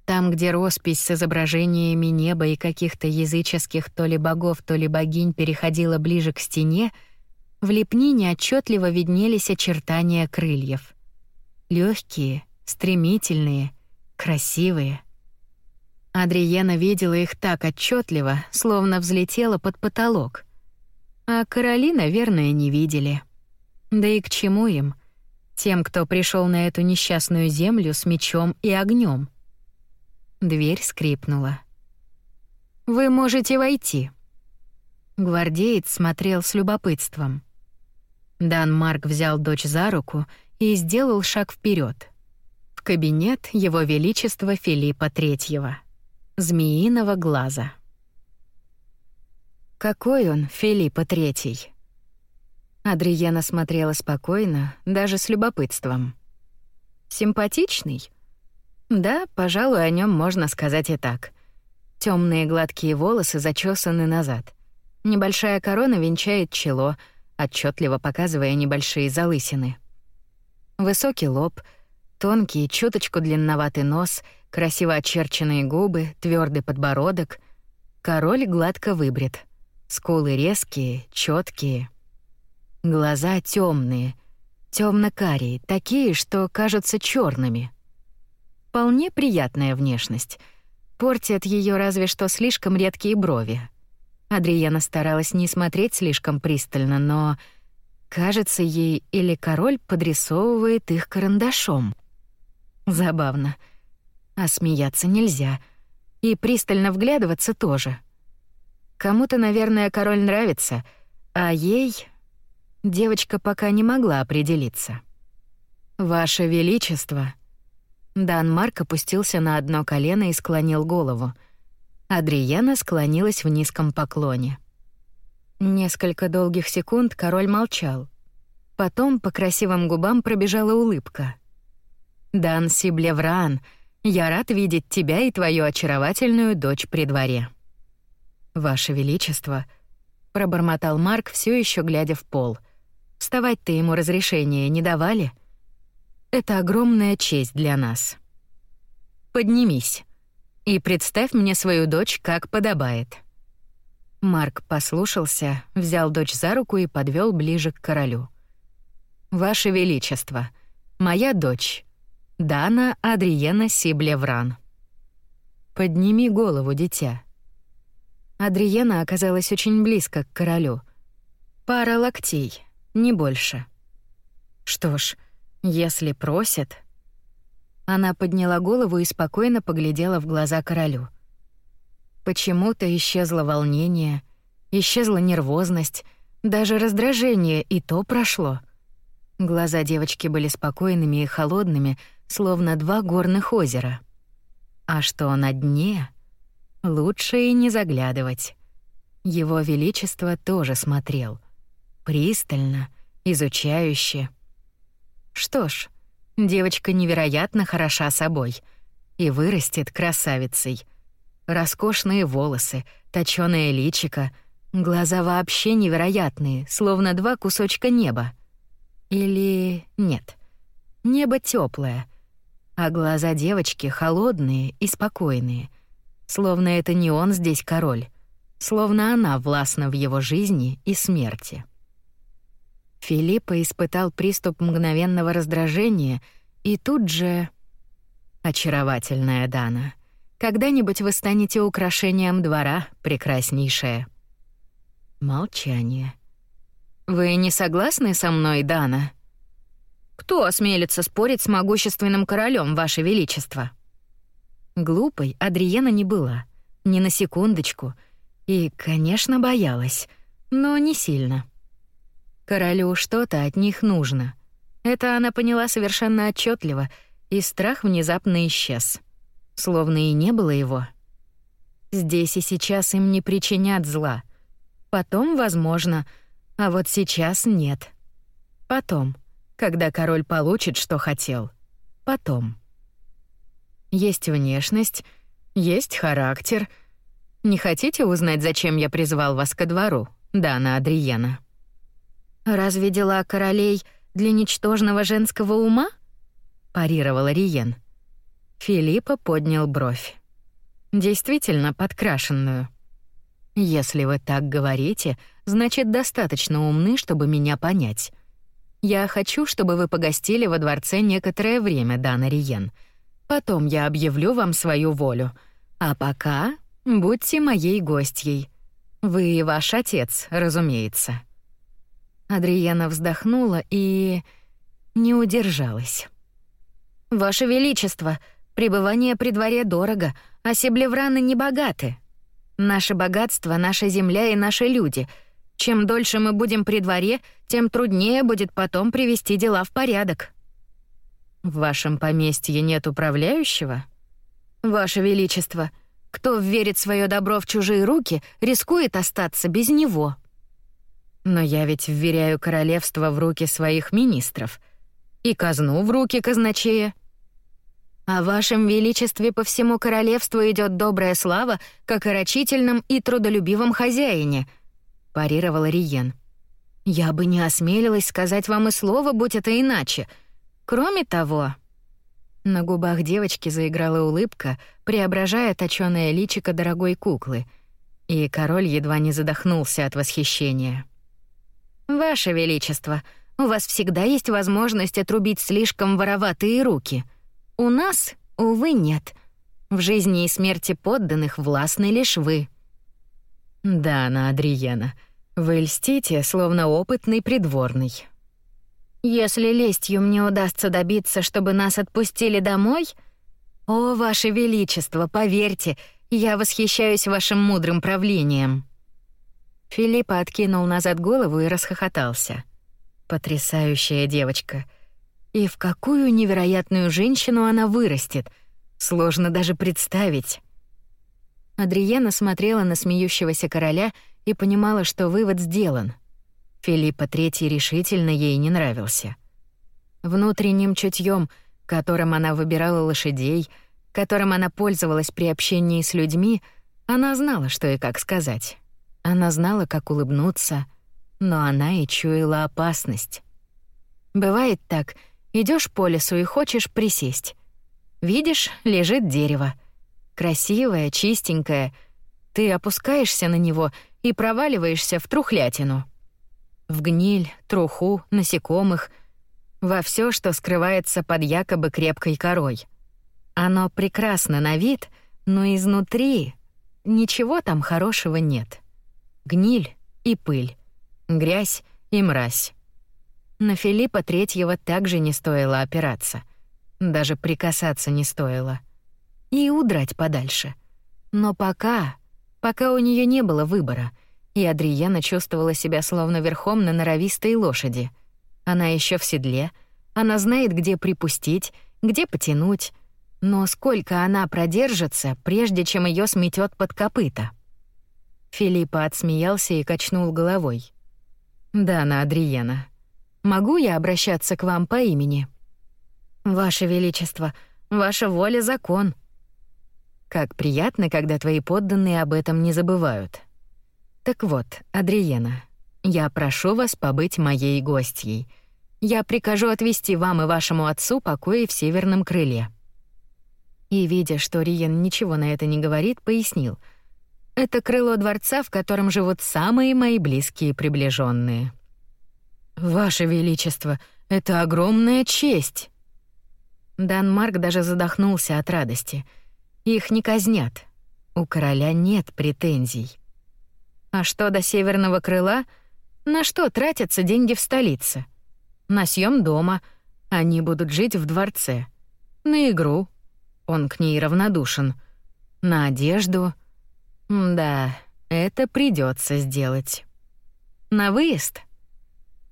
S1: там, где роспись с изображениями неба и каких-то языческих то ли богов, то ли богинь переходила ближе к стене, в лепнине отчетливо виднелись очертания крыльев. Легкие, стремительные, красивые. Адриена видела их так отчетливо, словно взлетела под потолок. А короли, наверное, не видели. Да и к чему им? Тем, кто пришел на эту несчастную землю с мечом и огнем. Дверь скрипнула. «Вы можете войти». Гвардеец смотрел с любопытством. Дан Марк взял дочь за руку и сделал шаг вперед. В кабинет Его Величества Филиппа Третьего. Змеиного глаза. Какой он, Филиппа Третий? Адриена смотрела спокойно, даже с любопытством. Симпатичный? Да, пожалуй, о нем можно сказать и так. Темные гладкие волосы зачесаны назад. Небольшая корона венчает чело, отчетливо показывая небольшие залысины. Высокий лоб, тонкий, чуточку длинноватый нос, красиво очерченные губы, твердый подбородок. Король гладко выбрит. Скулы резкие, четкие. Глаза темные, темно-карие, такие, что кажутся черными. Вполне приятная внешность. Портят ее разве что слишком редкие брови. Адриена старалась не смотреть слишком пристально, но, кажется, ей или король подрисовывает их карандашом. Забавно. А смеяться нельзя. И пристально вглядываться тоже. Кому-то, наверное, король нравится, а ей девочка пока не могла определиться. «Ваше Величество», Дан Марк опустился на одно колено и склонил голову. Адриена склонилась в низком поклоне. Несколько долгих секунд король молчал. Потом по красивым губам пробежала улыбка. «Дан Сиблевран, я рад видеть тебя и твою очаровательную дочь при дворе». «Ваше Величество», — пробормотал Марк, все еще глядя в пол. «Вставать-то ему разрешения не давали?» Это огромная честь для нас. Поднимись и представь мне свою дочь, как подобает. Марк послушался, взял дочь за руку и подвел ближе к королю. Ваше величество, моя дочь, Дана Адриена Сиблевран. Подними голову, дитя. Адриена оказалась очень близко к королю. Пара локтей, не больше. Что ж, если просят. Она подняла голову и спокойно поглядела в глаза королю. Почему-то исчезло волнение, исчезла нервозность, даже раздражение, и то прошло. Глаза девочки были спокойными и холодными, словно два горных озера. А что на дне? Лучше и не заглядывать. Его величество тоже смотрел. Пристально, изучающе. Что ж, девочка невероятно хороша собой и вырастет красавицей. Роскошные волосы, точёное личико, глаза вообще невероятные, словно два кусочка неба. Или нет. Небо тёплое, а глаза девочки холодные и спокойные, словно это не он здесь король, словно она властна в его жизни и смерти. Филиппа испытал приступ мгновенного раздражения и тут же... «Очаровательная Дана, когда-нибудь вы станете украшением двора, прекраснейшая». Молчание. «Вы не согласны со мной, Дана?» «Кто осмелится спорить с могущественным королем, Ваше Величество?» Глупой Адриена не была, ни на секундочку, и, конечно, боялась, но не сильно. Королю что-то от них нужно. Это она поняла совершенно отчетливо, и страх внезапно исчез. Словно и не было его. Здесь и сейчас им не причинят зла. Потом, возможно, а вот сейчас нет. Потом, когда король получит, что хотел. Потом. Есть внешность, есть характер. Не хотите узнать, зачем я призвал вас ко двору, Дана Адриена? «Разве дела королей для ничтожного женского ума?» — парировала Риен. Филиппа поднял бровь. «Действительно подкрашенную. Если вы так говорите, значит, достаточно умны, чтобы меня понять. Я хочу, чтобы вы погостили во дворце некоторое время, Дана Риен. Потом я объявлю вам свою волю. А пока будьте моей гостьей. Вы и ваш отец, разумеется». Адриена вздохнула и... не удержалась. «Ваше Величество, пребывание при дворе дорого, а себлевраны не богаты. Наше богатство — наша земля и наши люди. Чем дольше мы будем при дворе, тем труднее будет потом привести дела в порядок». «В вашем поместье нет управляющего?» «Ваше Величество, кто верит свое добро в чужие руки, рискует остаться без него». «Но я ведь вверяю королевство в руки своих министров и казну в руки казначея». «О вашем величестве по всему королевству идет добрая слава, как о рачительном и трудолюбивом хозяине», — парировала Риен. «Я бы не осмелилась сказать вам и слова, будь это иначе. Кроме того, на губах девочки заиграла улыбка, преображая точёное личико дорогой куклы, и король едва не задохнулся от восхищения. «Ваше Величество, у вас всегда есть возможность отрубить слишком вороватые руки. У нас, увы, нет. В жизни и смерти подданных властны лишь вы». «Да, на Адриена, вы льстите, словно опытный придворный», если лестью мне удастся добиться, чтобы нас отпустили домой... О, ваше величество, поверьте, я восхищаюсь вашим мудрым правлением. Филиппа откинул назад голову и расхохотался. Потрясающая девочка. И в какую невероятную женщину она вырастет. Сложно даже представить. Адриена смотрела на смеющегося короля и понимала, что вывод сделан — Филиппа III решительно ей не нравился. Внутренним чутьем, которым она выбирала лошадей, которым она пользовалась при общении с людьми, она знала, что и как сказать. Она знала, как улыбнуться, но она и чуяла опасность. Бывает так, идешь по лесу и хочешь присесть. Видишь, лежит дерево. Красивое, чистенькое. Ты опускаешься на него и проваливаешься в трухлятину в гниль, труху, насекомых, во все, что скрывается под якобы крепкой корой. Оно прекрасно на вид, но изнутри ничего там хорошего нет. Гниль и пыль, грязь и мразь. На Филиппа Третьего также не стоило опираться. Даже прикасаться не стоило. И удрать подальше. Но пока, пока у нее не было выбора — и Адриена чувствовала себя словно верхом на норовистой лошади. Она еще в седле, она знает, где припустить, где потянуть, но сколько она продержится, прежде чем ее сметет под копыта? Филиппа отсмеялся и качнул головой. «Дана Адриена, могу я обращаться к вам по имени?» «Ваше Величество, ваша воля — закон». «Как приятно, когда твои подданные об этом не забывают», так вот, Адриена, я прошу вас побыть моей гостьей. Я прикажу отвести вам и вашему отцу покои в северном крыле. И видя, что Риен ничего на это не говорит, пояснил: это крыло дворца, в котором живут самые мои близкие приближенные. Ваше величество, это огромная честь. Данмарк даже задохнулся от радости. Их не казнят. У короля нет претензий. А что до северного крыла? На что тратятся деньги в столице? На съем дома. Они будут жить в дворце. На игру. Он к ней равнодушен. На одежду. Да, это придется сделать. На выезд?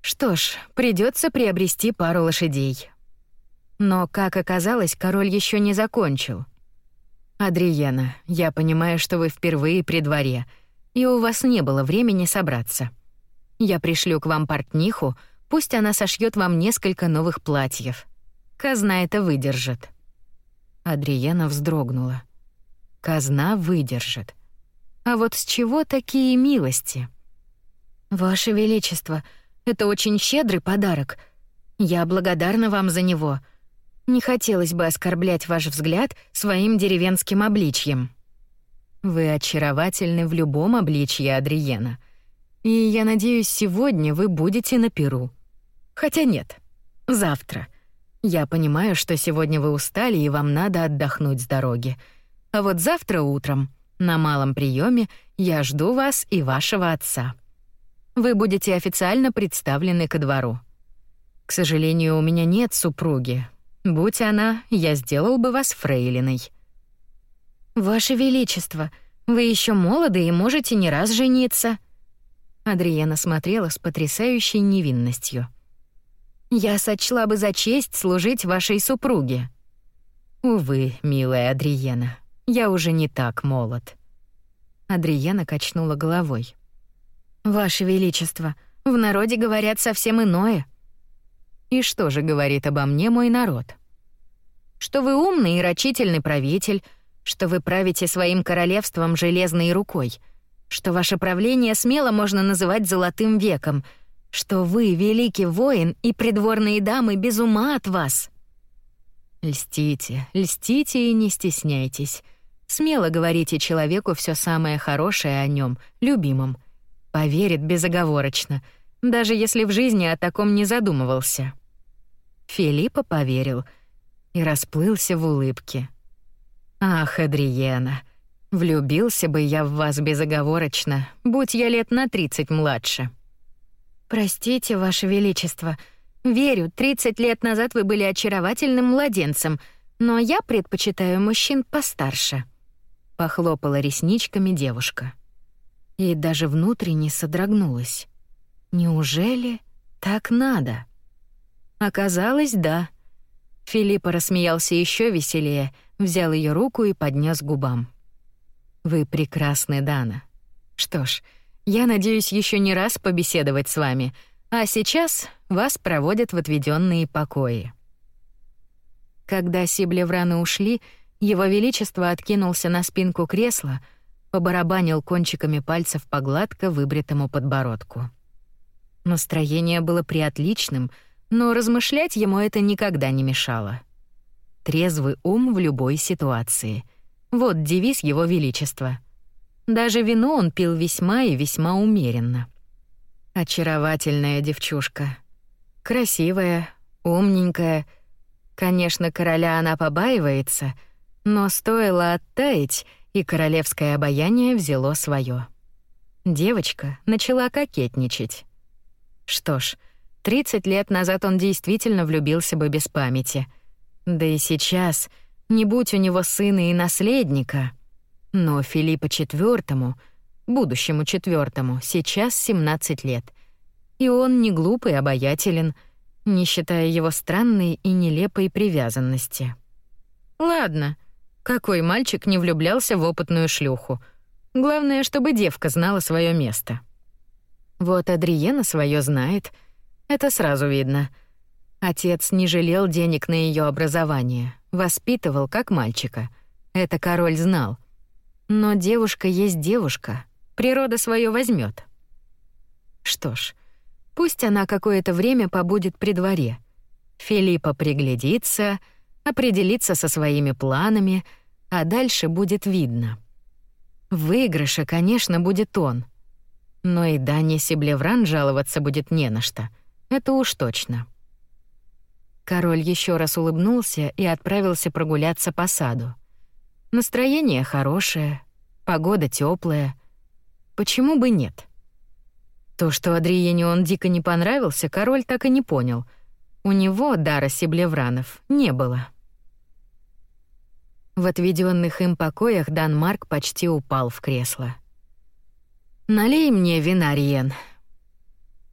S1: Что ж, придется приобрести пару лошадей. Но, как оказалось, король еще не закончил. Адриена, я понимаю, что вы впервые при дворе — и у вас не было времени собраться. Я пришлю к вам портниху, пусть она сошьет вам несколько новых платьев. Казна это выдержит». Адриена вздрогнула. «Казна выдержит. А вот с чего такие милости?» «Ваше Величество, это очень щедрый подарок. Я благодарна вам за него. Не хотелось бы оскорблять ваш взгляд своим деревенским обличьем». Вы очаровательны в любом обличье, Адриена. И я надеюсь, сегодня вы будете на Перу. Хотя нет, завтра. Я понимаю, что сегодня вы устали и вам надо отдохнуть с дороги. А вот завтра утром на малом приеме я жду вас и вашего отца. Вы будете официально представлены ко двору. К сожалению, у меня нет супруги. Будь она, я сделал бы вас фрейлиной. Ваше величество, вы еще молоды и можете не раз жениться. Адриена смотрела с потрясающей невинностью. Я сочла бы за честь служить вашей супруге. Увы, милая Адриена, я уже не так молод. Адриена качнула головой. Ваше величество, в народе говорят совсем иное. И что же говорит обо мне мой народ? Что вы умный и рачительный правитель, что вы правите своим королевством железной рукой, что ваше правление смело можно называть золотым веком, что вы великий воин и придворные дамы без ума от вас. Льстите, льстите и не стесняйтесь. Смело говорите человеку все самое хорошее о нем, любимом. Поверит безоговорочно, даже если в жизни о таком не задумывался. Филиппа поверил и расплылся в улыбке. Ах, Адриена, влюбился бы я в вас безоговорочно, будь я лет на тридцать младше. Простите, ваше величество, верю, 30 лет назад вы были очаровательным младенцем, но я предпочитаю мужчин постарше. Похлопала ресничками девушка. И даже внутренне содрогнулась. Неужели так надо? Оказалось, да. Филиппа рассмеялся еще веселее, взял ее руку и поднес к губам. Вы прекрасны, Дана. Что ж, я надеюсь еще не раз побеседовать с вами, а сейчас вас проводят в отведенные покои. Когда Сиблевраны ушли, его величество откинулся на спинку кресла, побарабанил кончиками пальцев по гладко выбритому подбородку. Настроение было приотличным, но размышлять ему это никогда не мешало. Трезвый ум в любой ситуации. Вот девиз его величества. Даже вино он пил весьма и весьма умеренно. Очаровательная девчушка. Красивая, умненькая. Конечно, короля она побаивается — но стоило оттаять, и королевское обаяние взяло свое. Девочка начала кокетничать. Что ж, 30 лет назад он действительно влюбился бы без памяти. Да и сейчас, не будь у него сына и наследника. Но Филиппа IV, будущему четвертому, сейчас 17 лет. И он не глупый, обаятелен, не считая его странной и нелепой привязанности. Ладно, какой мальчик не влюблялся в опытную шлюху? Главное, чтобы девка знала свое место. Вот Адриена свое знает. Это сразу видно. Отец не жалел денег на ее образование, воспитывал как мальчика. Это король знал. Но девушка есть девушка. Природа свое возьмет. Что ж, пусть она какое-то время побудет при дворе. Филиппа приглядится — определиться со своими планами, а дальше будет видно. В выигрыше, конечно, будет он. Но и Дане Сиблевран жаловаться будет не на что. Это уж точно. Король еще раз улыбнулся и отправился прогуляться по саду. Настроение хорошее, погода теплая. Почему бы нет? То, что Адриене он дико не понравился, король так и не понял. У него дара Сиблевранов не было. В отведенных им покоях Дан почти упал в кресло. «Налей мне вина, Риен».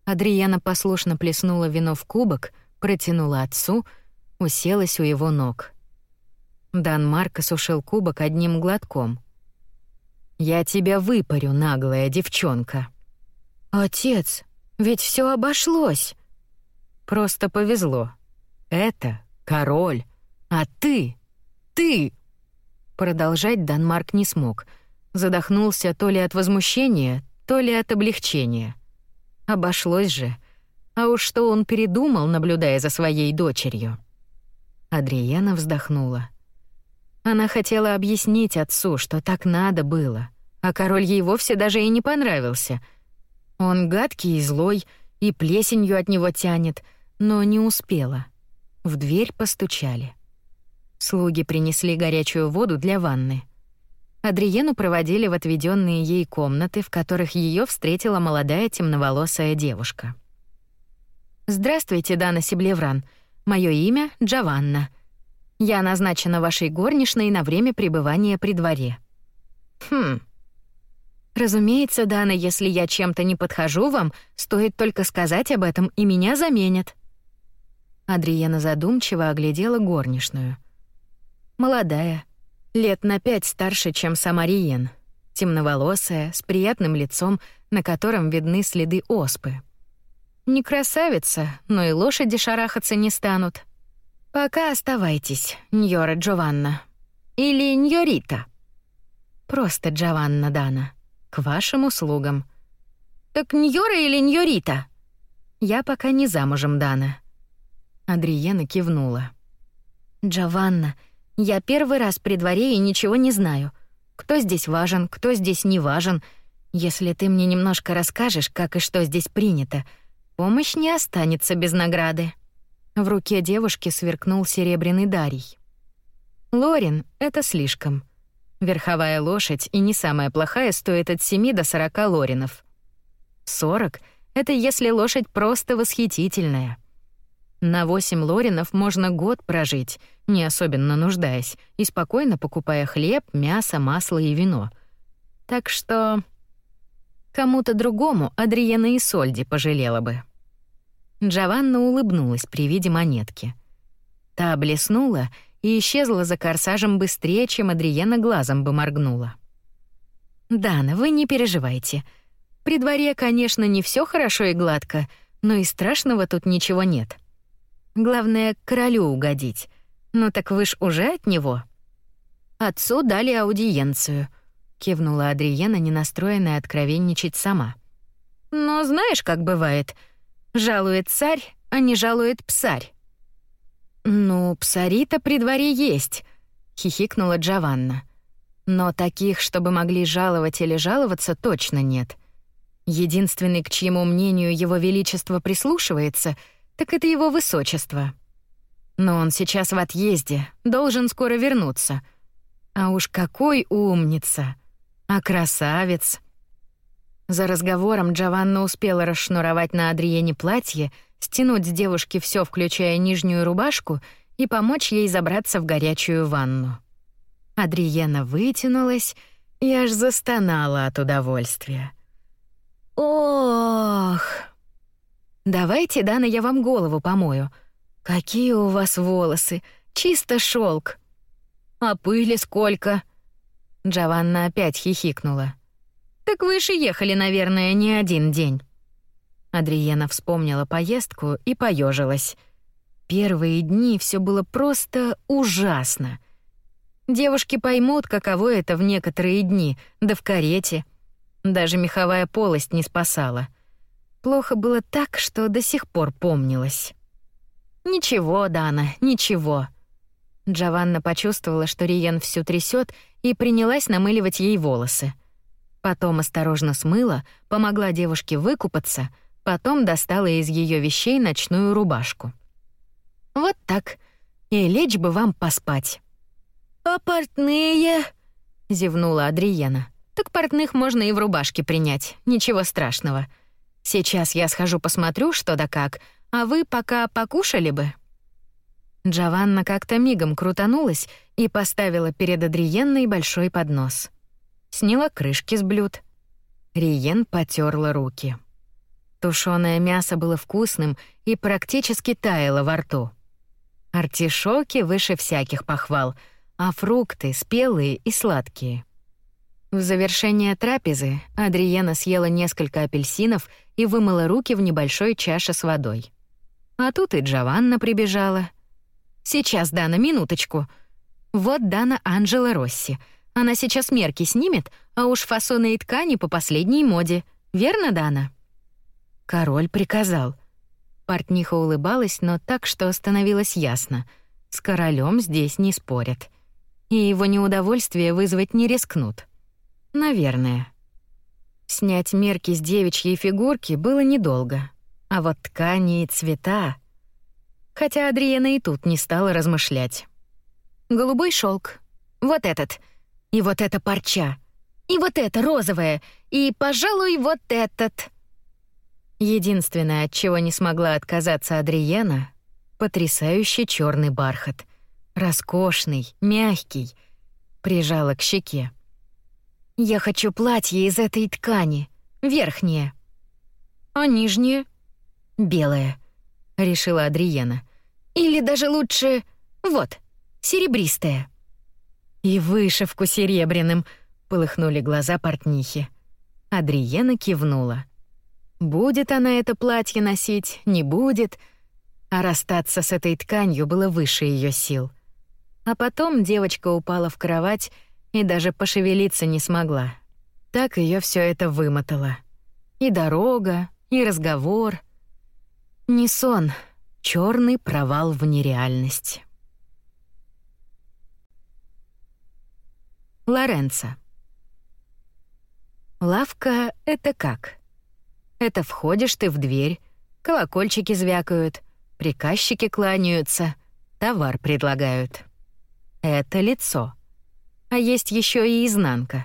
S1: Адриена послушно плеснула вино в кубок, протянула отцу, уселась у его ног. Дан осушил кубок одним глотком. «Я тебя выпарю, наглая девчонка». «Отец, ведь все обошлось». «Просто повезло. Это король, а ты, ты...» Продолжать Данмарк не смог. Задохнулся то ли от возмущения, то ли от облегчения. Обошлось же. А уж что он передумал, наблюдая за своей дочерью. Адриена вздохнула. Она хотела объяснить отцу, что так надо было, а король ей вовсе даже и не понравился. Он гадкий и злой, и плесенью от него тянет, но не успела. В дверь постучали. Слуги принесли горячую воду для ванны. Адриену проводили в отведенные ей комнаты, в которых ее встретила молодая темноволосая девушка. «Здравствуйте, Дана Сиблевран. Мое имя Джованна. Я назначена вашей горничной на время пребывания при дворе». «Хм». «Разумеется, Дана, если я чем-то не подхожу вам, стоит только сказать об этом, и меня заменят». Адриена задумчиво оглядела горничную. Молодая, лет на пять старше, чем сама Риен, темноволосая, с приятным лицом, на котором видны следы оспы. Не красавица, но и лошади шарахаться не станут. Пока оставайтесь, Ньора Джованна. Или Ньорита. Просто Джованна Дана. К вашим услугам. Так Ньора или Ньорита? Я пока не замужем, Дана. Адриена кивнула. Джованна, я первый раз при дворе и ничего не знаю. Кто здесь важен, кто здесь не важен. Если ты мне немножко расскажешь, как и что здесь принято, Помощь не останется без награды. В руке девушки сверкнул серебряный дарий. Лорин — это слишком. Верховая лошадь и не самая плохая стоит от 7 до 40 лоринов. 40 — это если лошадь просто восхитительная. На 8 лоринов можно год прожить, не особенно нуждаясь, и спокойно покупая хлеб, мясо, масло и вино. Так что кому-то другому Адриена и Сольди пожалела бы. Джованна улыбнулась при виде монетки. Та блеснула и исчезла за корсажем быстрее, чем Адриена глазом бы моргнула. «Дана, вы не переживайте. При дворе, конечно, не все хорошо и гладко, но и страшного тут ничего нет. Главное, королю угодить. Ну так вы ж уже от него». «Отцу дали аудиенцию», — кивнула Адриена, не настроенная откровенничать сама. «Но знаешь, как бывает», — Жалует царь, а не жалует псарь. «Ну, псари-то при дворе есть», — хихикнула Джованна. «Но таких, чтобы могли жаловать или жаловаться, точно нет. Единственный, к чьему мнению его величество прислушивается, так это его высочество. Но он сейчас в отъезде, должен скоро вернуться. А уж какой умница! А красавец!» За разговором Джованна успела расшнуровать на Адриене платье, стянуть с девушки все, включая нижнюю рубашку, и помочь ей забраться в горячую ванну. Адриена вытянулась и аж застонала от удовольствия. «Ох!» «Давайте, Дана, я вам голову помою. Какие у вас волосы! Чисто шелк. «А пыли сколько?» Джованна опять хихикнула. Так вы же ехали, наверное, не один день. Адриена вспомнила поездку и поежилась. Первые дни все было просто ужасно. Девушки поймут, каково это в некоторые дни, да в карете. Даже меховая полость не спасала. Плохо было так, что до сих пор помнилось. Ничего, Дана, ничего. Джованна почувствовала, что Риен всю трясет, и принялась намыливать ей волосы. Потом осторожно смыла, помогла девушке выкупаться, потом достала из ее вещей ночную рубашку. Вот так. И лечь бы вам поспать. А портные? зевнула Адриена. Так портных можно и в рубашке принять, ничего страшного. Сейчас я схожу посмотрю, что да как, а вы пока покушали бы. Джованна как-то мигом крутанулась и поставила перед Адриенной большой поднос сняла крышки с блюд. Риен потерла руки. Тушёное мясо было вкусным и практически таяло во рту. Артишоки выше всяких похвал, а фрукты спелые и сладкие. В завершение трапезы Адриена съела несколько апельсинов и вымыла руки в небольшой чаше с водой. А тут и Джованна прибежала. «Сейчас, Дана, минуточку. Вот Дана Анджела Росси — она сейчас мерки снимет, а уж фасоны и ткани по последней моде. Верно, Дана?» Король приказал. Портниха улыбалась, но так, что становилось ясно. С королем здесь не спорят. И его неудовольствие вызвать не рискнут. Наверное. Снять мерки с девичьей фигурки было недолго. А вот ткани и цвета... Хотя Адриена и тут не стала размышлять. Голубой шелк. Вот этот. И вот эта парча. И вот это розовое. И, пожалуй, вот этот. Единственное, от чего не смогла отказаться Адриена — потрясающий черный бархат. Роскошный, мягкий. Прижала к щеке. «Я хочу платье из этой ткани, верхнее». «А нижнее?» «Белое», — решила Адриена. «Или даже лучше... вот, серебристое». «И вышивку серебряным», — полыхнули глаза портнихи. Адриена кивнула. Будет она это платье носить, не будет, а расстаться с этой тканью было выше ее сил. А потом девочка упала в кровать и даже пошевелиться не смогла. Так ее все это вымотало. И дорога, и разговор. Не сон, черный провал в нереальность. Лоренцо. Лавка — это как? Это входишь ты в дверь, колокольчики звякают, приказчики кланяются, товар предлагают. Это лицо. А есть еще и изнанка.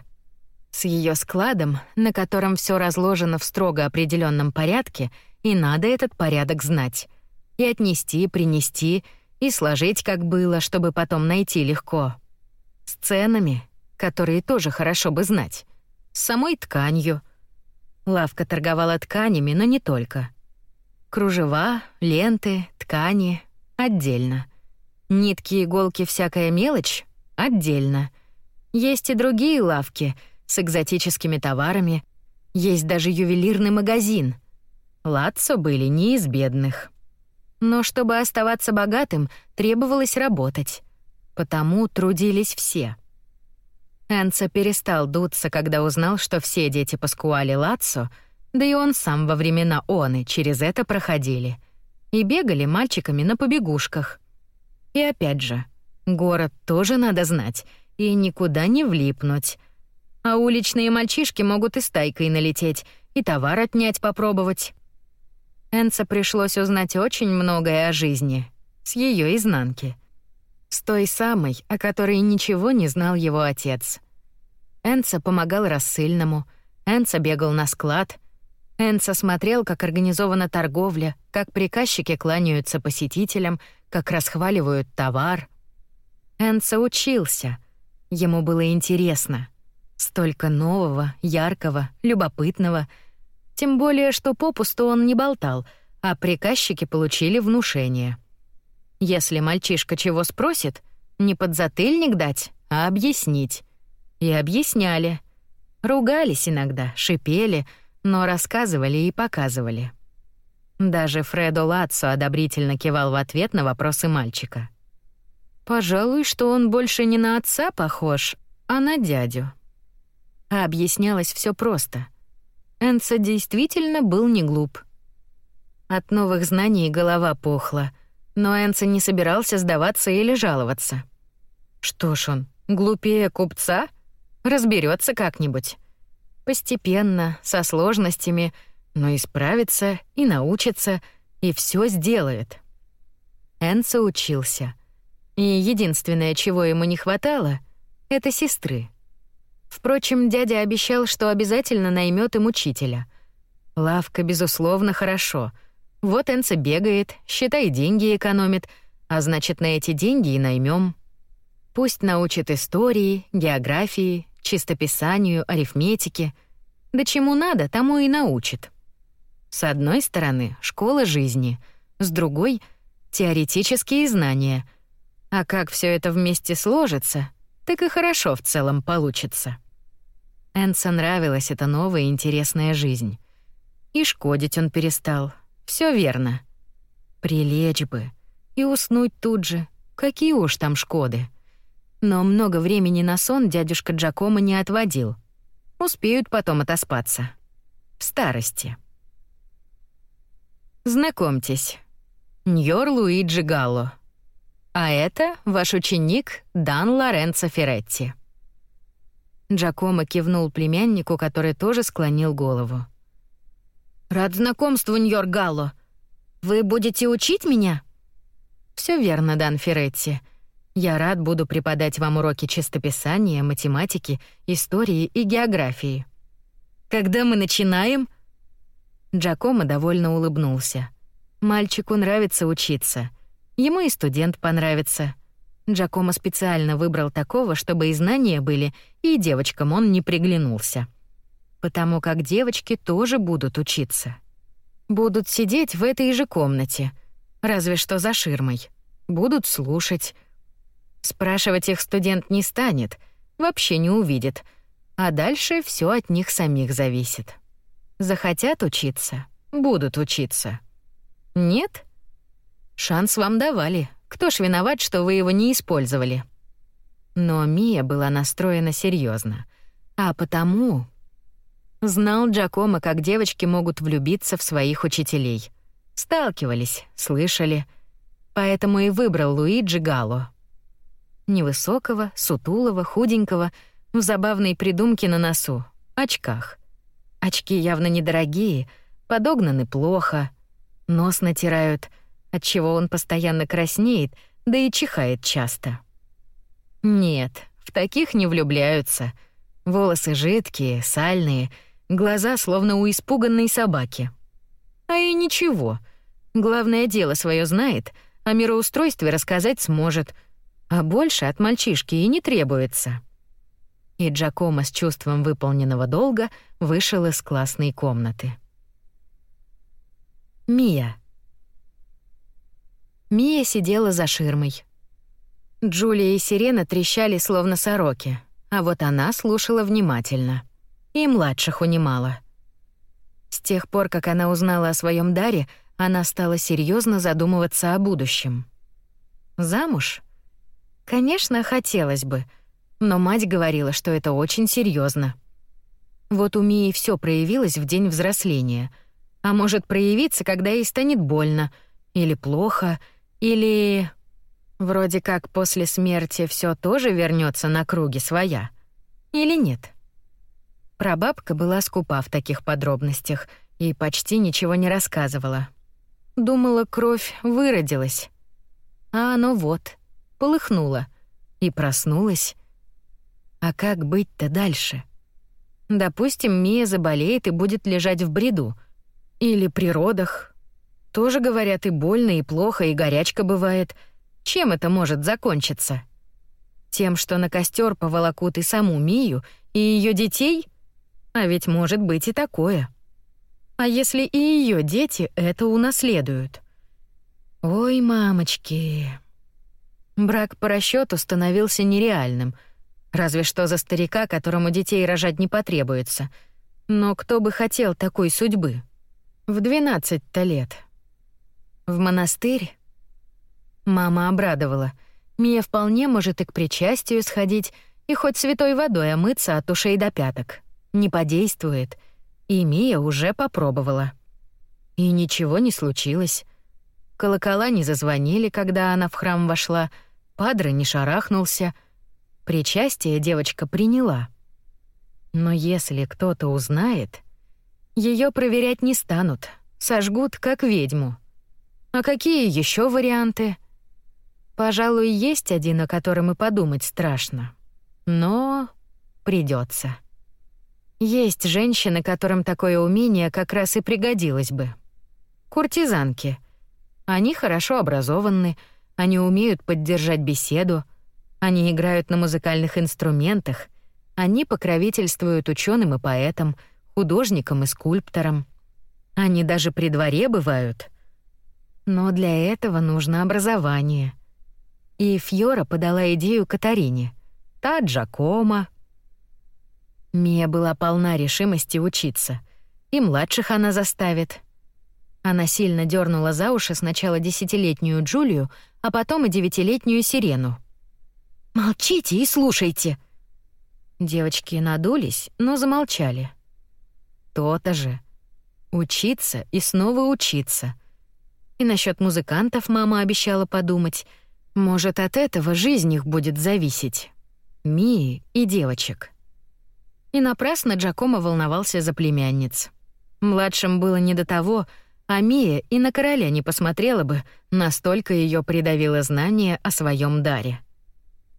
S1: С ее складом, на котором все разложено в строго определенном порядке, и надо этот порядок знать. И отнести, и принести, и сложить, как было, чтобы потом найти легко. С ценами, которые тоже хорошо бы знать. С самой тканью — Лавка торговала тканями, но не только. Кружева, ленты, ткани — отдельно. Нитки, иголки, всякая мелочь — отдельно. Есть и другие лавки с экзотическими товарами. Есть даже ювелирный магазин. Лацо были не из бедных. Но чтобы оставаться богатым, требовалось работать. Потому трудились все — Энца перестал дуться, когда узнал, что все дети Паскуали Лацо, да и он сам во времена Оны через это проходили. И бегали мальчиками на побегушках. И опять же, город тоже надо знать и никуда не влипнуть. А уличные мальчишки могут и стайкой налететь, и товар отнять попробовать. Энца пришлось узнать очень многое о жизни, с ее изнанки — с той самой, о которой ничего не знал его отец. Энца помогал рассыльному, Энца бегал на склад, Энца смотрел, как организована торговля, как приказчики кланяются посетителям, как расхваливают товар. Энца учился. Ему было интересно. Столько нового, яркого, любопытного. Тем более, что попусту он не болтал, а приказчики получили внушение — если мальчишка чего спросит, не подзатыльник дать, а объяснить. И объясняли. Ругались иногда, шипели, но рассказывали и показывали. Даже Фредо Лацо одобрительно кивал в ответ на вопросы мальчика. Пожалуй, что он больше не на отца похож, а на дядю. А объяснялось все просто. Энца действительно был не глуп. От новых знаний голова пухла — но Энсон не собирался сдаваться или жаловаться. Что ж он, глупее купца? Разберется как-нибудь. Постепенно, со сложностями, но исправится и научится, и все сделает. Энсо учился. И единственное, чего ему не хватало, — это сестры. Впрочем, дядя обещал, что обязательно наймет им учителя. Лавка, безусловно, хорошо — вот Энца бегает, считай, деньги экономит, а значит, на эти деньги и наймем. Пусть научит истории, географии, чистописанию, арифметике. Да чему надо, тому и научит. С одной стороны, школа жизни, с другой — теоретические знания. А как все это вместе сложится, так и хорошо в целом получится. Энса нравилась эта новая интересная жизнь. И шкодить он перестал — все верно. Прилечь бы и уснуть тут же. Какие уж там шкоды. Но много времени на сон дядюшка Джакомо не отводил. Успеют потом отоспаться. В старости. Знакомьтесь. Ньор Луиджи Галло. А это ваш ученик Дан Лоренцо Феретти. Джакомо кивнул племяннику, который тоже склонил голову. Рад знакомству, Ньор Галло. Вы будете учить меня? Все верно, Дан Феретти. Я рад буду преподать вам уроки чистописания, математики, истории и географии. Когда мы начинаем? Джакомо довольно улыбнулся. Мальчику нравится учиться. Ему и студент понравится. Джакомо специально выбрал такого, чтобы и знания были, и девочкам он не приглянулся. Потому как девочки тоже будут учиться. Будут сидеть в этой же комнате, разве что за ширмой. Будут слушать. Спрашивать их студент не станет, вообще не увидит. А дальше все от них самих зависит. Захотят учиться — будут учиться. Нет? Шанс вам давали. Кто ж виноват, что вы его не использовали? Но Мия была настроена серьезно, а потому знал Джакомо, как девочки могут влюбиться в своих учителей. Сталкивались, слышали, поэтому и выбрал Луиджи Гало. Невысокого, сутулого, худенького, в забавной придумке на носу, очках. Очки явно недорогие, подогнаны плохо, нос натирают — отчего он постоянно краснеет, да и чихает часто. Нет, в таких не влюбляются. Волосы жидкие, сальные, глаза словно у испуганной собаки. А и ничего. Главное дело свое знает, о мироустройстве рассказать сможет, а больше от мальчишки и не требуется. И Джакомо с чувством выполненного долга вышел из классной комнаты. Мия. Мия сидела за ширмой. Джулия и Сирена трещали словно сороки, а вот она слушала внимательно. И младших унимала. С тех пор, как она узнала о своем даре, она стала серьезно задумываться о будущем. Замуж? Конечно, хотелось бы, но мать говорила, что это очень серьезно. Вот у Мии все проявилось в день взросления, а может проявиться, когда ей станет больно или плохо — или вроде как после смерти все тоже вернется на круги своя? Или нет? Прабабка была скупа в таких подробностях и почти ничего не рассказывала. Думала, кровь выродилась. А оно вот, полыхнуло и проснулась. А как быть-то дальше? Допустим, Мия заболеет и будет лежать в бреду. Или при родах, тоже, говорят, и больно, и плохо, и горячка бывает. Чем это может закончиться? Тем, что на костер поволокут и саму Мию, и ее детей? А ведь может быть и такое. А если и ее дети это унаследуют? Ой, мамочки. Брак по расчету становился нереальным, разве что за старика, которому детей рожать не потребуется. Но кто бы хотел такой судьбы? В 12-то лет. В монастырь? Мама обрадовала. Мия вполне может и к причастию сходить, и хоть святой водой омыться от ушей до пяток. Не подействует. И Мия уже попробовала. И ничего не случилось. Колокола не зазвонили, когда она в храм вошла, падре не шарахнулся. Причастие девочка приняла. Но если кто-то узнает, ее проверять не станут, сожгут как ведьму. А какие еще варианты? Пожалуй, есть один, о котором и подумать страшно. Но придется. Есть женщины, которым такое умение как раз и пригодилось бы. Куртизанки. Они хорошо образованы, они умеют поддержать беседу, они играют на музыкальных инструментах, они покровительствуют ученым и поэтам, художникам и скульпторам. Они даже при дворе бывают — но для этого нужно образование. И Фьора подала идею Катарине. Та Джакома. Мия была полна решимости учиться. И младших она заставит. Она сильно дернула за уши сначала десятилетнюю Джулию, а потом и девятилетнюю Сирену. «Молчите и слушайте!» Девочки надулись, но замолчали. То-то же. Учиться и снова учиться — и насчет музыкантов мама обещала подумать. Может, от этого жизнь их будет зависеть. Мии и девочек. И напрасно Джакомо волновался за племянниц. Младшим было не до того, а Мия и на короля не посмотрела бы, настолько ее придавило знание о своем даре.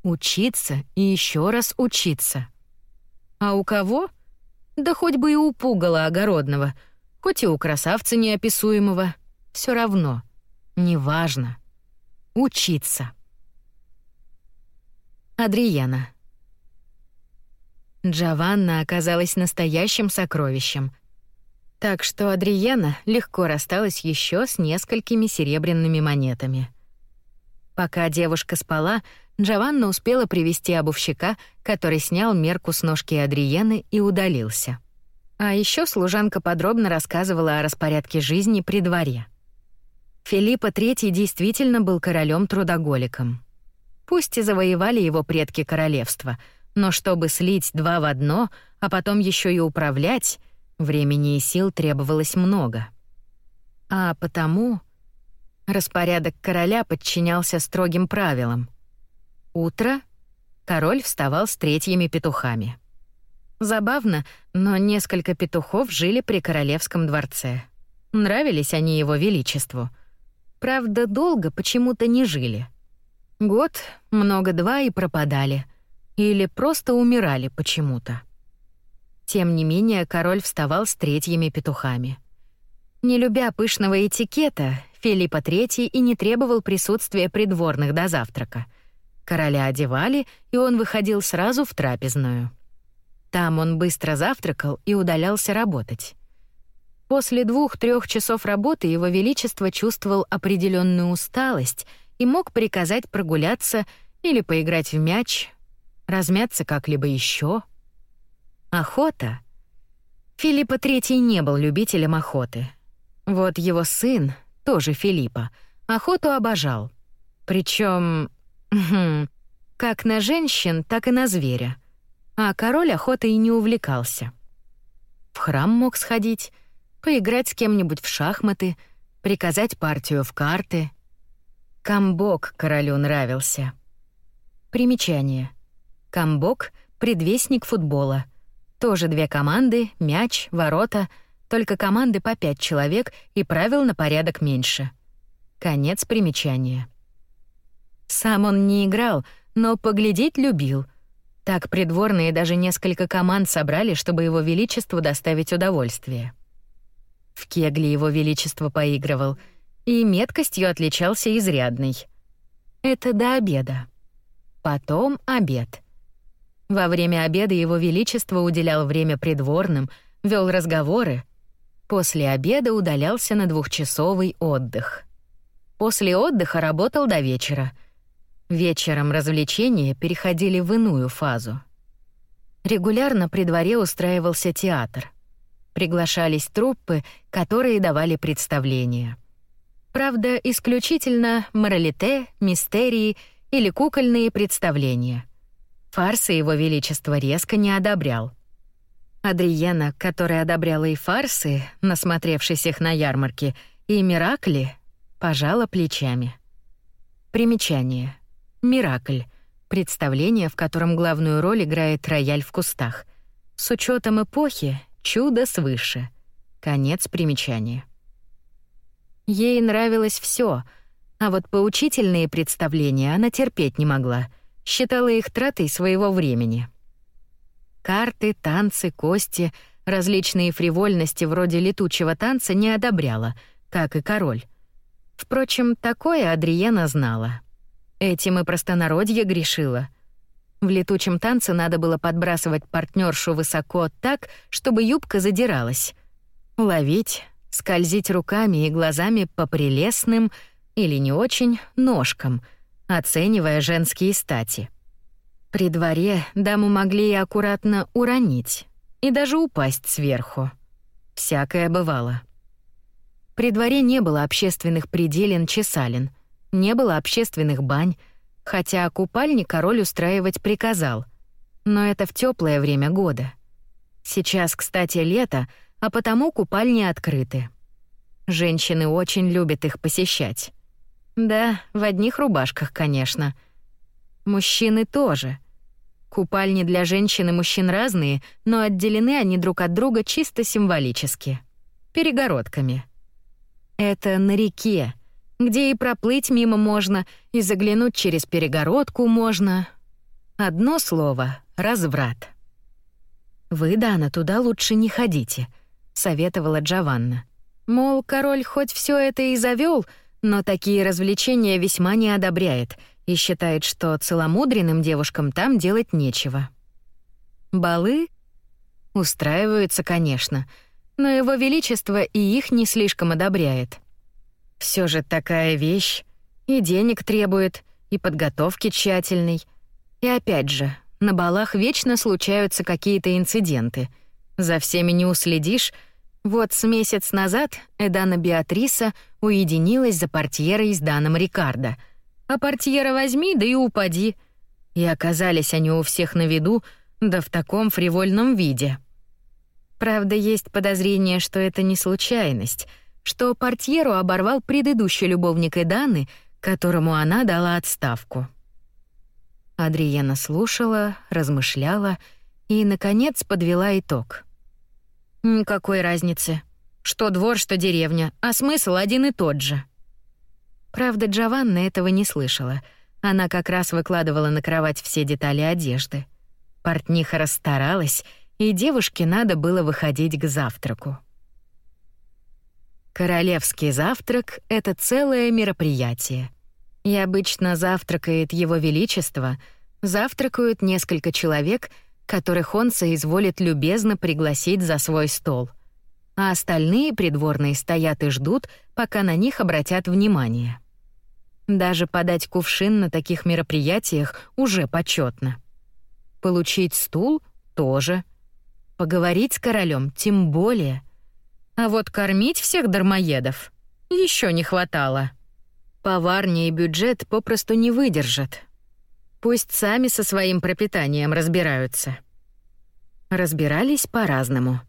S1: Учиться и еще раз учиться. А у кого? Да хоть бы и у пугала огородного — хоть и у красавца неописуемого, все равно, неважно. Учиться. Адриена. Джованна оказалась настоящим сокровищем. Так что Адриена легко рассталась еще с несколькими серебряными монетами. Пока девушка спала, Джованна успела привести обувщика, который снял мерку с ножки Адриены и удалился. А еще служанка подробно рассказывала о распорядке жизни при дворе. Филиппа III действительно был королем-трудоголиком. Пусть и завоевали его предки королевства, но чтобы слить два в одно, а потом еще и управлять, времени и сил требовалось много. А потому распорядок короля подчинялся строгим правилам. Утро — король вставал с третьими петухами. Забавно, но несколько петухов жили при королевском дворце. Нравились они его величеству. Правда, долго почему-то не жили — Год, много-два и пропадали. Или просто умирали почему-то. Тем не менее, король вставал с третьими петухами. Не любя пышного этикета, Филиппа III и не требовал присутствия придворных до завтрака. Короля одевали, и он выходил сразу в трапезную. Там он быстро завтракал и удалялся работать. После двух-трех часов работы его величество чувствовал определенную усталость — и мог приказать прогуляться или поиграть в мяч, размяться как-либо еще. Охота. Филиппа III не был любителем охоты. Вот его сын, тоже Филиппа, охоту обожал. Причем, как на женщин, так и на зверя. А король охотой и не увлекался. В храм мог сходить, поиграть с кем-нибудь в шахматы, приказать партию в карты — Камбок королю нравился. Примечание. Камбок — предвестник футбола. Тоже две команды, мяч, ворота, только команды по пять человек и правил на порядок меньше. Конец примечания. Сам он не играл, но поглядеть любил. Так придворные даже несколько команд собрали, чтобы его величеству доставить удовольствие. В кегли его величество поигрывал — и меткостью отличался изрядной. Это до обеда. Потом обед. Во время обеда его величество уделял время придворным, вел разговоры. После обеда удалялся на двухчасовый отдых. После отдыха работал до вечера. Вечером развлечения переходили в иную фазу. Регулярно при дворе устраивался театр. Приглашались труппы, которые давали представления. Правда, исключительно моралите, мистерии или кукольные представления. Фарсы его величество резко не одобрял. Адриена, которая одобряла и фарсы, насмотревшись их на ярмарке, и миракли, пожала плечами. Примечание. Миракль — представление, в котором главную роль играет рояль в кустах. С учетом эпохи — чудо свыше. Конец примечания. Ей нравилось все, а вот поучительные представления она терпеть не могла, считала их тратой своего времени. Карты, танцы, кости, различные фривольности вроде летучего танца не одобряла, как и король. Впрочем, такое Адриена знала. Этим и простонародье грешила. В летучем танце надо было подбрасывать партнершу высоко так, чтобы юбка задиралась. Ловить, скользить руками и глазами по прелестным или не очень ножкам, оценивая женские стати. При дворе даму могли и аккуратно уронить, и даже упасть сверху. Всякое бывало. При дворе не было общественных пределен-чесален, не было общественных бань, хотя купальни король устраивать приказал. Но это в теплое время года. Сейчас, кстати, лето — а потому купальни открыты. Женщины очень любят их посещать. Да, в одних рубашках, конечно. Мужчины тоже. Купальни для женщин и мужчин разные, но отделены они друг от друга чисто символически. Перегородками. Это на реке, где и проплыть мимо можно, и заглянуть через перегородку можно. Одно слово — разврат. Вы, Дана, туда лучше не ходите — советовала Джованна. Мол, король хоть все это и завел, но такие развлечения весьма не одобряет и считает, что целомудренным девушкам там делать нечего. Балы устраиваются, конечно, но его величество и их не слишком одобряет. Все же такая вещь и денег требует, и подготовки тщательной. И опять же, на балах вечно случаются какие-то инциденты. За всеми не уследишь. Вот с месяц назад Эдана Беатриса уединилась за портьерой с Даном Рикардо. А портьера возьми, да и упади. И оказались они у всех на виду, да в таком фривольном виде. Правда, есть подозрение, что это не случайность, что портьеру оборвал предыдущий любовник Эданы, которому она дала отставку. Адриена слушала, размышляла и, наконец, подвела итог. «Никакой разницы. Что двор, что деревня, а смысл один и тот же». Правда, Джованна этого не слышала. Она как раз выкладывала на кровать все детали одежды. Портниха расстаралась, и девушке надо было выходить к завтраку. Королевский завтрак — это целое мероприятие. И обычно завтракает его величество, завтракают несколько человек, которых он соизволит любезно пригласить за свой стол. А остальные придворные стоят и ждут, пока на них обратят внимание. Даже подать кувшин на таких мероприятиях уже почетно. Получить стул — тоже. Поговорить с королем тем более. А вот кормить всех дармоедов еще не хватало. Поварня и бюджет попросту не выдержат. Пусть сами со своим пропитанием разбираются. Разбирались по-разному.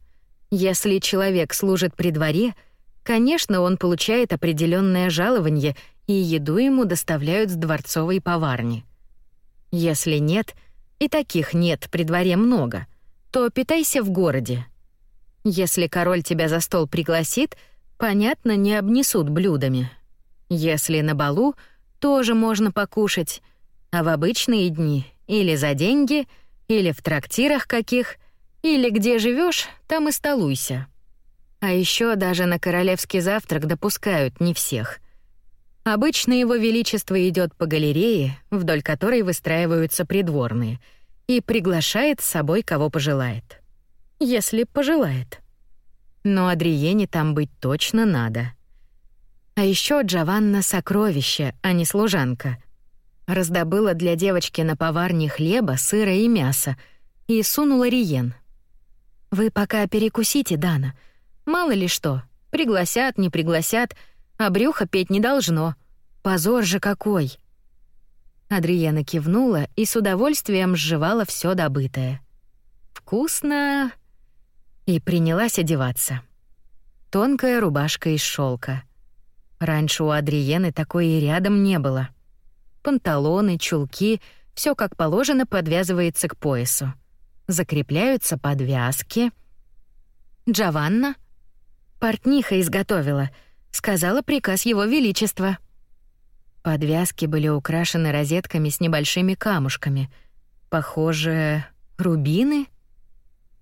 S1: Если человек служит при дворе, конечно, он получает определенное жалование, и еду ему доставляют с дворцовой поварни. Если нет, и таких нет при дворе много, то питайся в городе. Если король тебя за стол пригласит, понятно, не обнесут блюдами, если на балу, тоже можно покушать, а в обычные дни или за деньги, или в трактирах каких, или где живешь, там и столуйся. А еще даже на королевский завтрак допускают не всех. Обычно его величество идет по галерее, вдоль которой выстраиваются придворные, и приглашает с собой кого пожелает. Если пожелает. Но Адриене там быть точно надо. А еще Джованна сокровище, а не служанка. Раздобыла для девочки на поварне хлеба, сыра и мяса и сунула Риен. «Вы пока перекусите, Дана. Мало ли что, пригласят, не пригласят, а брюхо петь не должно. Позор же какой!» Адриена кивнула и с удовольствием сживала все добытое. «Вкусно!» И принялась одеваться. Тонкая рубашка из шелка. Раньше у Адриены такой и рядом не было. Панталоны, чулки — все как положено подвязывается к поясу. Закрепляются подвязки. Джованна? Портниха изготовила. Сказала приказ его величества. Подвязки были украшены розетками с небольшими камушками. Похоже, рубины?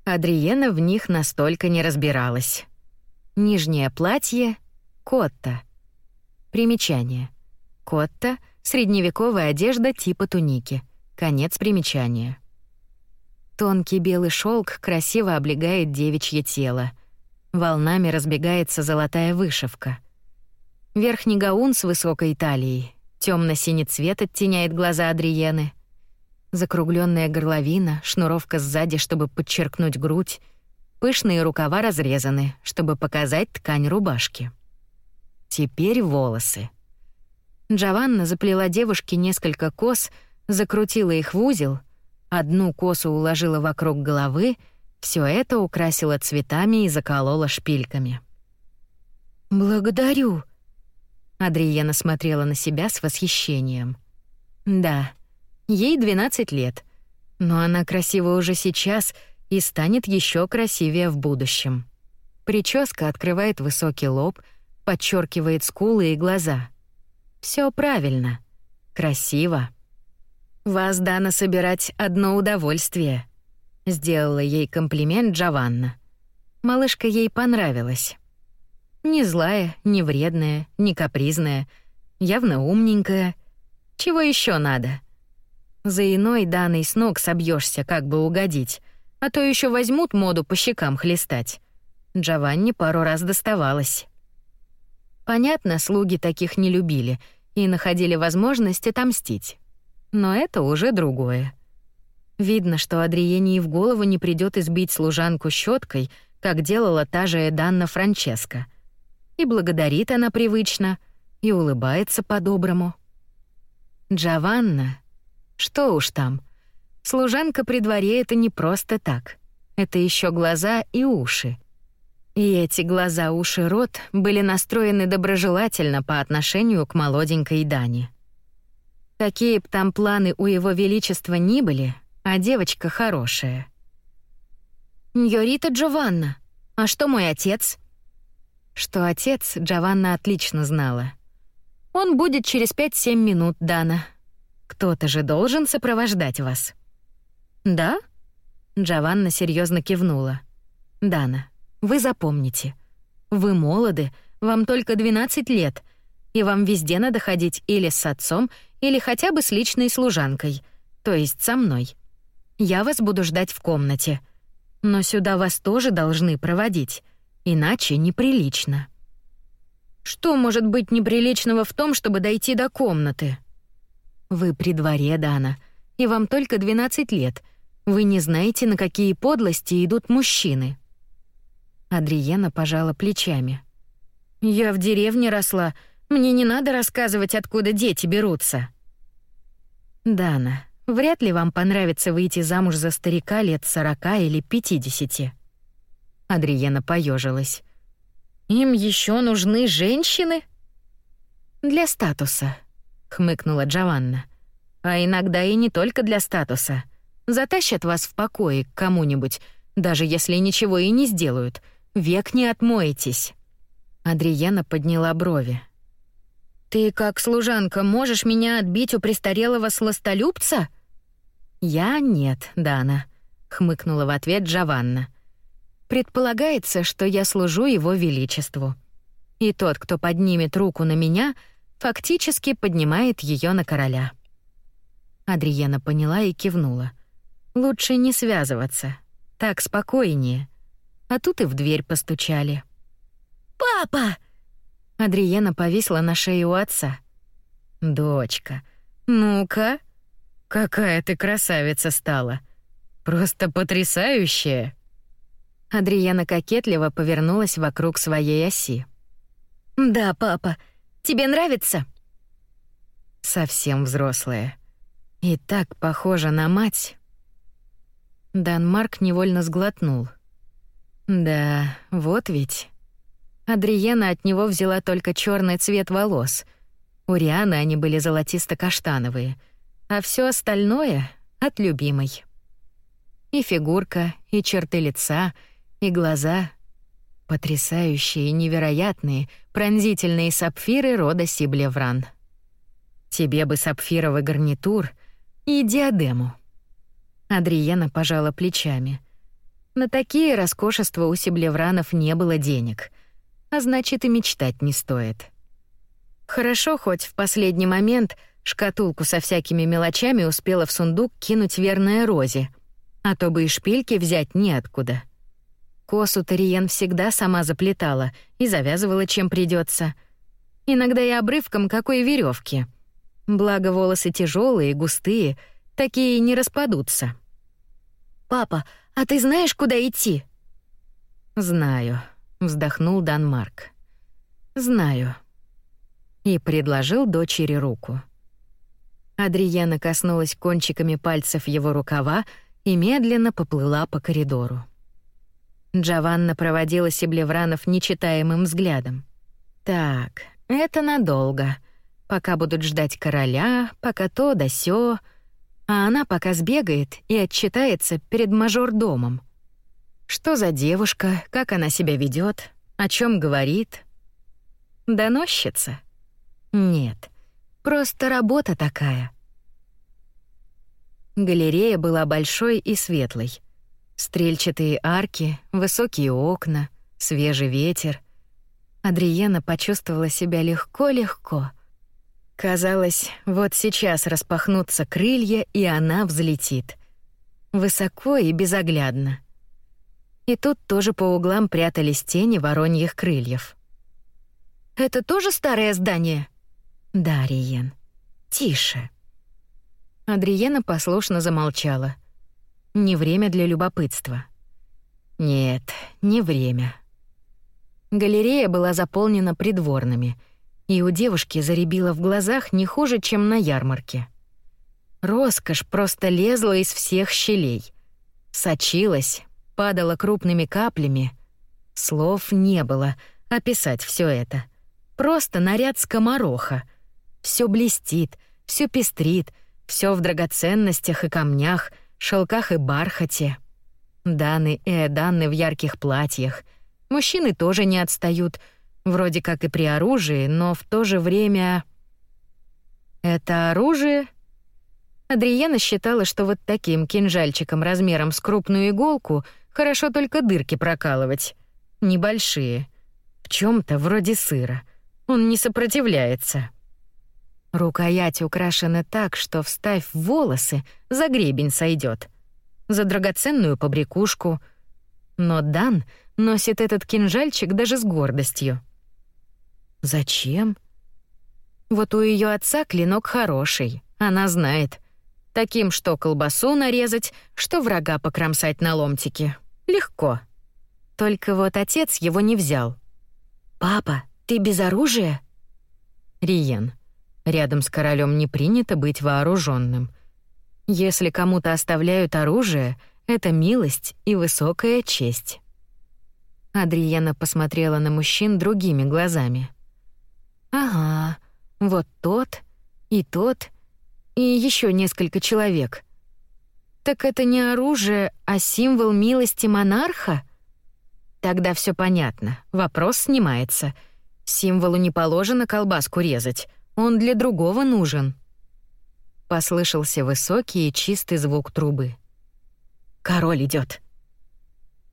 S1: Адриена в них настолько не разбиралась. Нижнее платье — котта — Примечание. Котта — средневековая одежда типа туники. Конец примечания. Тонкий белый шелк красиво облегает девичье тело. Волнами разбегается золотая вышивка. Верхний гаун с высокой талией. Темно-синий цвет оттеняет глаза Адриены. Закругленная горловина, шнуровка сзади, чтобы подчеркнуть грудь. Пышные рукава разрезаны, чтобы показать ткань рубашки. Теперь волосы. Джованна заплела девушке несколько кос, закрутила их в узел, одну косу уложила вокруг головы, все это украсила цветами и заколола шпильками. «Благодарю», — Адриена смотрела на себя с восхищением. «Да, ей 12 лет, но она красива уже сейчас и станет еще красивее в будущем. Прическа открывает высокий лоб — подчеркивает скулы и глаза. Все правильно. Красиво. Вас дано собирать одно удовольствие. Сделала ей комплимент Джованна. Малышка ей понравилась. Не злая, не вредная, не капризная, явно умненькая. Чего еще надо? За иной данный с ног собьешься, как бы угодить, а то еще возьмут моду по щекам хлестать. Джованни пару раз доставалось. Понятно, слуги таких не любили и находили возможность отомстить. Но это уже другое. Видно, что Адриене и в голову не придёт избить служанку щеткой, как делала та же Эданна Франческа. И благодарит она привычно, и улыбается по-доброму. Джованна, что уж там, служанка при дворе — это не просто так. Это еще глаза и уши. И эти глаза, уши, рот были настроены доброжелательно по отношению к молоденькой Дане. Какие б там планы у его величества ни были, а девочка хорошая. «Ньорита Джованна, а что мой отец?» Что отец Джованна отлично знала. «Он будет через 5-7 минут, Дана. Кто-то же должен сопровождать вас». «Да?» Джованна серьезно кивнула. «Дана, вы запомните. Вы молоды, вам только 12 лет, и вам везде надо ходить или с отцом, или хотя бы с личной служанкой, то есть со мной. Я вас буду ждать в комнате. Но сюда вас тоже должны проводить, иначе неприлично. Что может быть неприличного в том, чтобы дойти до комнаты? Вы при дворе, Дана, и вам только 12 лет. Вы не знаете, на какие подлости идут мужчины. Адриена пожала плечами. Я в деревне росла, мне не надо рассказывать, откуда дети берутся. Дана, Вряд ли вам понравится выйти замуж за старика лет сорока или пятидесяти. Адриена поежилась. Им еще нужны женщины? Для статуса, хмыкнула Джованна. А иногда и не только для статуса. Затащат вас в покое к кому-нибудь, даже если ничего и не сделают. Век не отмоетесь. Адриена подняла брови. Ты как служанка можешь меня отбить у престарелого сластолюбца? «Я нет, Дана», — хмыкнула в ответ Джованна. «Предполагается, что я служу его величеству. И тот, кто поднимет руку на меня, фактически поднимает ее на короля». Адриена поняла и кивнула. «Лучше не связываться. Так спокойнее». А тут и в дверь постучали. «Папа!» Адриена повисла на шее у отца. «Дочка, ну-ка, Какая ты красавица стала. Просто потрясающая. Адриана кокетливо повернулась вокруг своей оси. Да, папа, тебе нравится? Совсем взрослая. И так похожа на мать. Данмарк невольно сглотнул. Да, вот ведь. Адриена от него взяла только черный цвет волос. У Рианы они были золотисто-каштановые — а все остальное — от любимой. И фигурка, и черты лица, и глаза — потрясающие, невероятные, пронзительные сапфиры рода Сиблевран. Тебе бы сапфировый гарнитур и диадему. Адриена пожала плечами. На такие роскошества у Сиблевранов не было денег, а значит и мечтать не стоит. Хорошо хоть в последний момент — Шкатулку со всякими мелочами успела в сундук кинуть верная Розе, а то бы и шпильки взять неоткуда. Косу Тариен всегда сама заплетала и завязывала, чем придется. Иногда и обрывком какой веревки. Благо волосы тяжелые, густые, такие не распадутся. «Папа, а ты знаешь, куда идти?» «Знаю», — вздохнул Данмарк. «Знаю». И предложил дочери руку. Адриена коснулась кончиками пальцев его рукава и медленно поплыла по коридору. Джованна проводила Себлевранов нечитаемым взглядом. «Так, это надолго. Пока будут ждать короля, пока то да сё, а она пока сбегает и отчитается перед мажордомом. Что за девушка, как она себя ведет, о чем говорит? Доносчица? Нет, Просто работа такая. Галерея была большой и светлой. Стрельчатые арки, высокие окна, свежий ветер. Адриена почувствовала себя легко-легко. Казалось, вот сейчас распахнутся крылья, и она взлетит. Высоко и безоглядно. И тут тоже по углам прятались тени вороньих крыльев. «Это тоже старое здание?» «Да, Риен. Тише». Адриена послушно замолчала. Не время для любопытства. Нет, не время. Галерея была заполнена придворными, и у девушки заребило в глазах не хуже, чем на ярмарке. Роскошь просто лезла из всех щелей. Сочилась, падала крупными каплями. Слов не было описать все это. Просто наряд скомороха. Все блестит, все пестрит, все в драгоценностях и камнях, шелках и бархате. Даны и Эданы в ярких платьях. Мужчины тоже не отстают, вроде как и при оружии, но в то же время... Это оружие? Адриена считала, что вот таким кинжальчиком размером с крупную иголку хорошо только дырки прокалывать. Небольшие. В чем то вроде сыра. Он не сопротивляется. Рукоять украшена так, что, вставь волосы, за гребень сойдет, За драгоценную побрякушку. Но Дан носит этот кинжальчик даже с гордостью. Зачем? Вот у ее отца клинок хороший, она знает. Таким, что колбасу нарезать, что врага покромсать на ломтики. Легко. Только вот отец его не взял. «Папа, ты без оружия?» Риен. Рядом с королем не принято быть вооруженным. Если кому-то оставляют оружие, это милость и высокая честь. Адриена посмотрела на мужчин другими глазами. Ага, вот тот и тот и еще несколько человек. Так это не оружие, а символ милости монарха? Тогда все понятно. Вопрос снимается. Символу не положено колбаску резать. Он для другого нужен. Послышался высокий и чистый звук трубы. Король идет.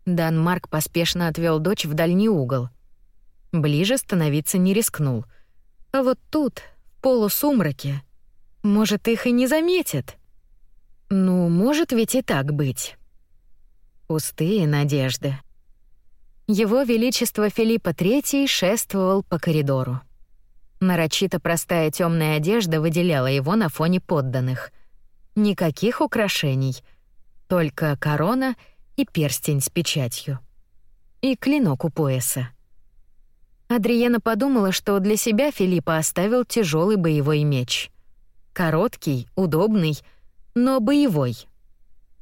S1: Дан Марк поспешно отвел дочь в дальний угол. Ближе становиться не рискнул. А вот тут, в полусумраке, может, их и не заметят. Ну, может ведь и так быть. Пустые надежды. Его Величество Филиппа III шествовал по коридору. Нарочито простая темная одежда выделяла его на фоне подданных. Никаких украшений, только корона и перстень с печатью. И клинок у пояса. Адриена подумала, что для себя Филиппа оставил тяжелый боевой меч. Короткий, удобный, но боевой.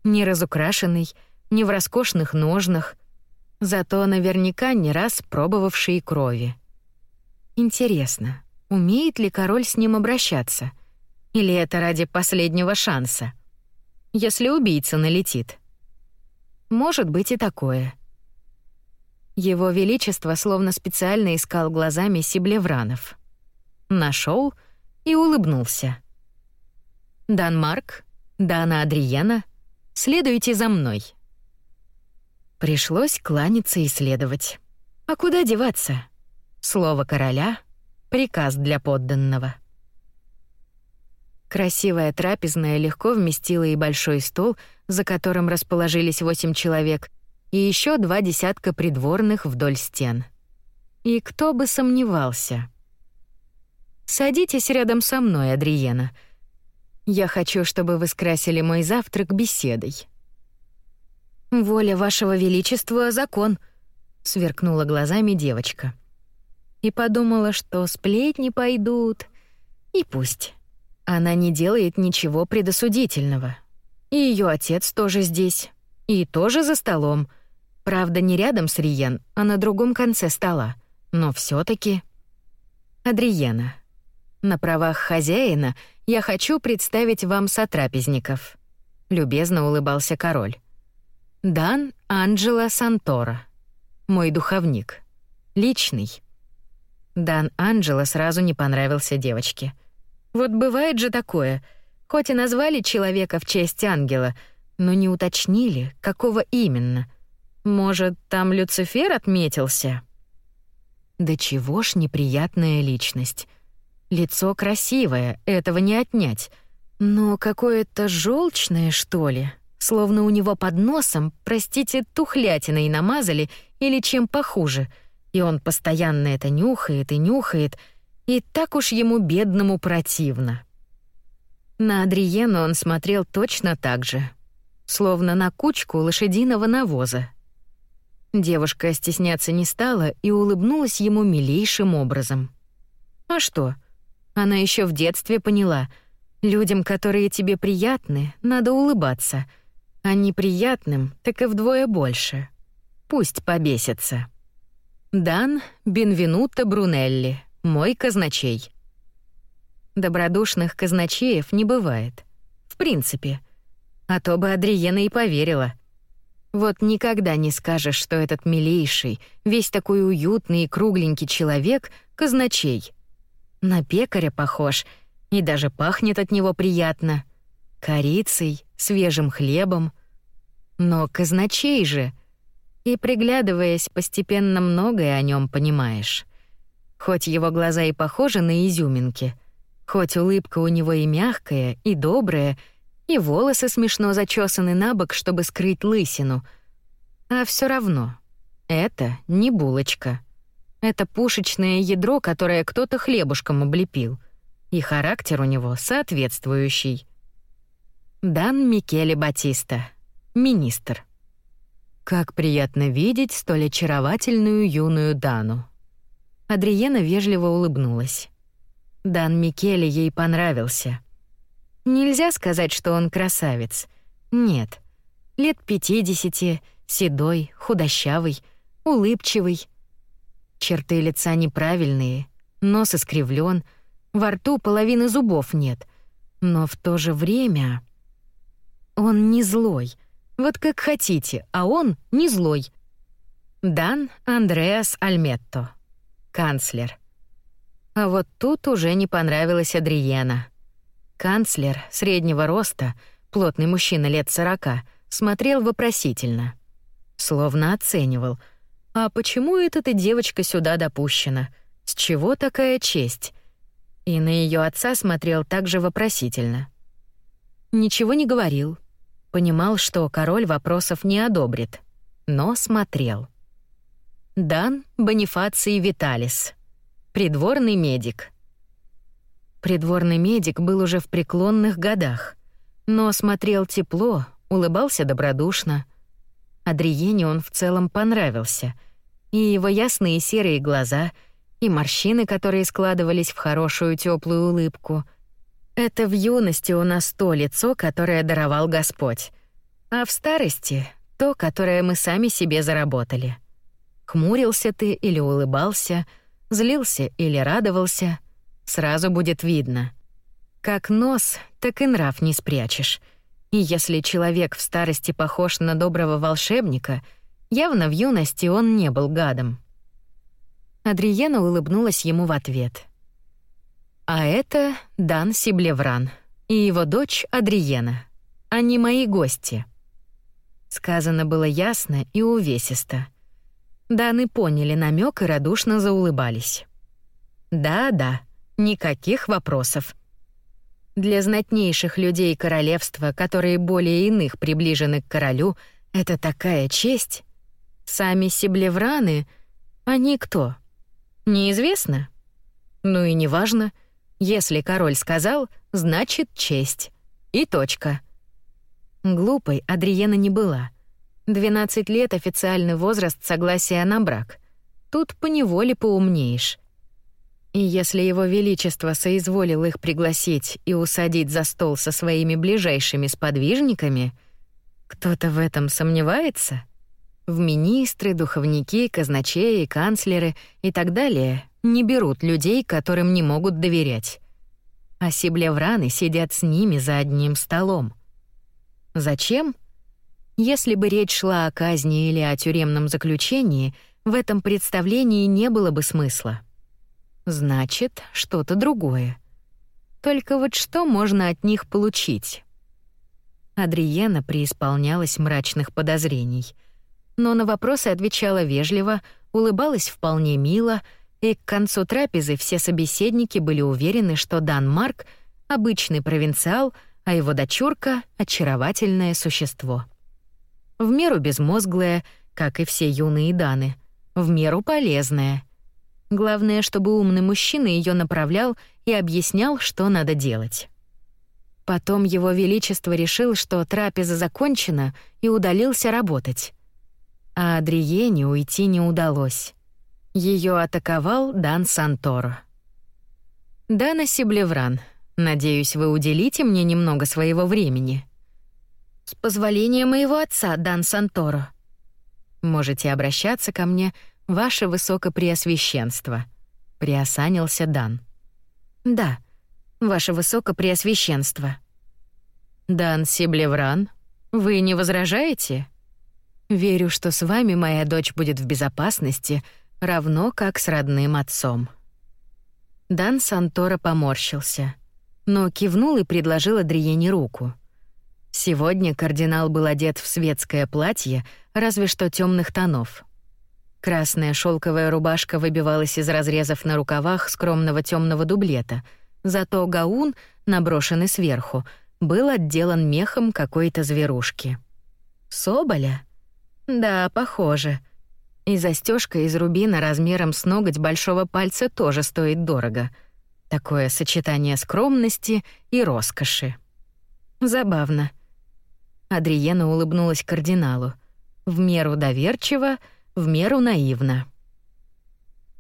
S1: Не разукрашенный, не в роскошных ножнах, зато наверняка не раз пробовавший крови. Интересно, Умеет ли король с ним обращаться? Или это ради последнего шанса? Если убийца налетит. Может быть и такое. Его величество словно специально искал глазами Сиблевранов. Нашел и улыбнулся. «Данмарк, Дана Адриена, следуйте за мной». Пришлось кланяться и следовать. А куда деваться? Слово короля — Приказ для подданного. Красивая трапезная легко вместила и большой стол, за которым расположились восемь человек, и еще два десятка придворных вдоль стен. И кто бы сомневался. «Садитесь рядом со мной, Адриена. Я хочу, чтобы вы скрасили мой завтрак беседой». «Воля вашего величества — закон», — сверкнула глазами девочка и подумала, что сплетни пойдут. И пусть. Она не делает ничего предосудительного. И ее отец тоже здесь. И тоже за столом. Правда, не рядом с Риен, а на другом конце стола. Но все таки Адриена. На правах хозяина я хочу представить вам сотрапезников. Любезно улыбался король. Дан Анджела Сантора. Мой духовник. Личный. Дан Анджело сразу не понравился девочке. Вот бывает же такое. Хоть и назвали человека в честь ангела, но не уточнили, какого именно. Может, там Люцифер отметился? Да чего ж неприятная личность. Лицо красивое, этого не отнять. Но какое-то желчное, что ли, словно у него под носом, простите, тухлятиной намазали или чем похуже, и он постоянно это нюхает и нюхает, и так уж ему бедному противно. На Адриену он смотрел точно так же, словно на кучку лошадиного навоза. Девушка стесняться не стала и улыбнулась ему милейшим образом. А что? Она еще в детстве поняла, людям, которые тебе приятны, надо улыбаться, а неприятным так и вдвое больше. Пусть побесится. Дан Бенвенуто Брунелли, мой казначей. Добродушных казначеев не бывает. В принципе — а то бы Адриена и поверила. Вот никогда не скажешь, что этот милейший, весь такой уютный и кругленький человек — казначей. На пекаря похож, и даже пахнет от него приятно. Корицей, свежим хлебом. Но казначей же. И приглядываясь, постепенно многое о нем понимаешь. Хоть его глаза и похожи на изюминки, хоть улыбка у него и мягкая, и добрая — и волосы смешно зачесаны на бок, чтобы скрыть лысину. А все равно, это не булочка. Это пушечное ядро, которое кто-то хлебушком облепил. И характер у него соответствующий. Дан Микеле Батиста, министр. Как приятно видеть столь очаровательную юную Дану. Адриена вежливо улыбнулась. Дан Микеле ей понравился — Нельзя сказать, что он красавец. Нет. Лет пятидесяти, седой, худощавый, улыбчивый. Черты лица неправильные, нос искривлен, во рту половины зубов нет. Но в то же время... Он не злой. Вот как хотите, а он не злой. Дан Андреас Альметто. Канцлер. А вот тут уже не понравилась Адриена. Канцлер, среднего роста, плотный мужчина лет сорока, смотрел вопросительно. Словно оценивал. «А почему эта-то девочка сюда допущена? С чего такая честь?» И на ее отца смотрел также вопросительно. Ничего не говорил. Понимал, что король вопросов не одобрит. Но смотрел. Дан Бонифаций Виталис. Придворный медик. Придворный медик был уже в преклонных годах, но смотрел тепло, улыбался добродушно. Адриене он в целом понравился, и его ясные серые глаза, и морщины, которые складывались в хорошую теплую улыбку. Это в юности у нас то лицо, которое даровал Господь, а в старости — то, которое мы сами себе заработали. Хмурился ты или улыбался, злился или радовался — Сразу будет видно. Как нос, так и нрав не спрячешь. И если человек в старости похож на доброго волшебника, явно в юности он не был гадом. Адриена улыбнулась ему в ответ. А это Дан Сиблевран и его дочь Адриена. Они мои гости. Сказано было ясно и увесисто. Даны поняли намек и радушно заулыбались. Да-да, Никаких вопросов. Для знатнейших людей королевства, которые более иных приближены к королю, это такая честь. Сами сиблевраны, они кто? Неизвестно. Ну и неважно. Если король сказал, значит честь. И точка. Глупой Адриена не была. 12 лет — официальный возраст согласия на брак. Тут поневоле поумнеешь. И если его величество соизволил их пригласить и усадить за стол со своими ближайшими сподвижниками, кто-то в этом сомневается? В министры, духовники, казначеи, канцлеры и так далее не берут людей, которым не могут доверять. А сиблевраны сидят с ними за одним столом. Зачем? Если бы речь шла о казни или о тюремном заключении, в этом представлении не было бы смысла. Значит, что-то другое. Только вот что можно от них получить? Адриена преисполнялась мрачных подозрений. Но на вопросы отвечала вежливо, улыбалась вполне мило, и к концу трапезы все собеседники были уверены, что Дан Марк — обычный провинциал, а его дочурка — очаровательное существо. В меру безмозглое, как и все юные Даны, в меру полезное. Главное, чтобы умный мужчина ее направлял и объяснял, что надо делать. Потом его величество решил, что трапеза закончена, и удалился работать. А Адриене уйти не удалось. Ее атаковал Дан Санторо. «Дана Сиблевран, надеюсь, вы уделите мне немного своего времени». «С позволения моего отца, Дан Санторо». «Можете обращаться ко мне, ваше высокопреосвященство», — приосанился Дан. «Да, ваше высокопреосвященство». «Дан Сиблевран, вы не возражаете?» «Верю, что с вами моя дочь будет в безопасности», — равно как с родным отцом. Дан Сантора поморщился, но кивнул и предложил Адриене руку. Сегодня кардинал был одет в светское платье, разве что темных тонов. Красная шелковая рубашка выбивалась из разрезов на рукавах скромного темного дублета, зато гаун, наброшенный сверху, был отделан мехом какой-то зверушки. Соболя? Да, похоже — и застежка из рубина размером с ноготь большого пальца тоже стоит дорого. Такое сочетание скромности и роскоши. Забавно. Адриена улыбнулась кардиналу. В меру доверчиво, в меру наивно.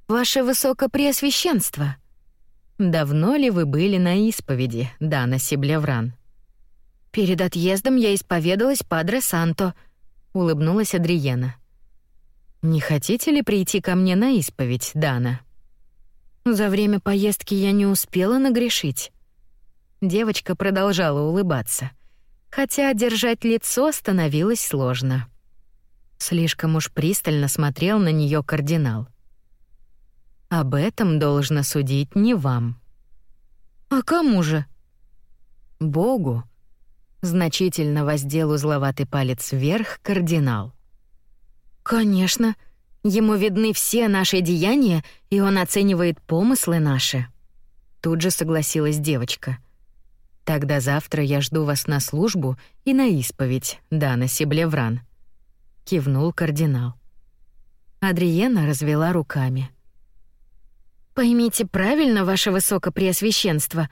S1: «Ваше Высокопреосвященство!» «Давно ли вы были на исповеди, Дана Сиблевран?» «Перед отъездом я исповедалась Падре Санто», — улыбнулась Адриена. Не хотите ли прийти ко мне на исповедь, Дана? За время поездки я не успела нагрешить. Девочка продолжала улыбаться, хотя держать лицо становилось сложно. Слишком уж пристально смотрел на нее кардинал. Об этом должно судить не вам. А кому же? Богу. Значительно воздел узловатый палец вверх кардинал. Конечно, ему видны все наши деяния, и он оценивает помыслы наши. Тут же согласилась девочка. Тогда завтра я жду вас на службу и на исповедь, Дана Сиблевран. Кивнул кардинал. Адриена развела руками. Поймите правильно, ваше высокопреосвященство.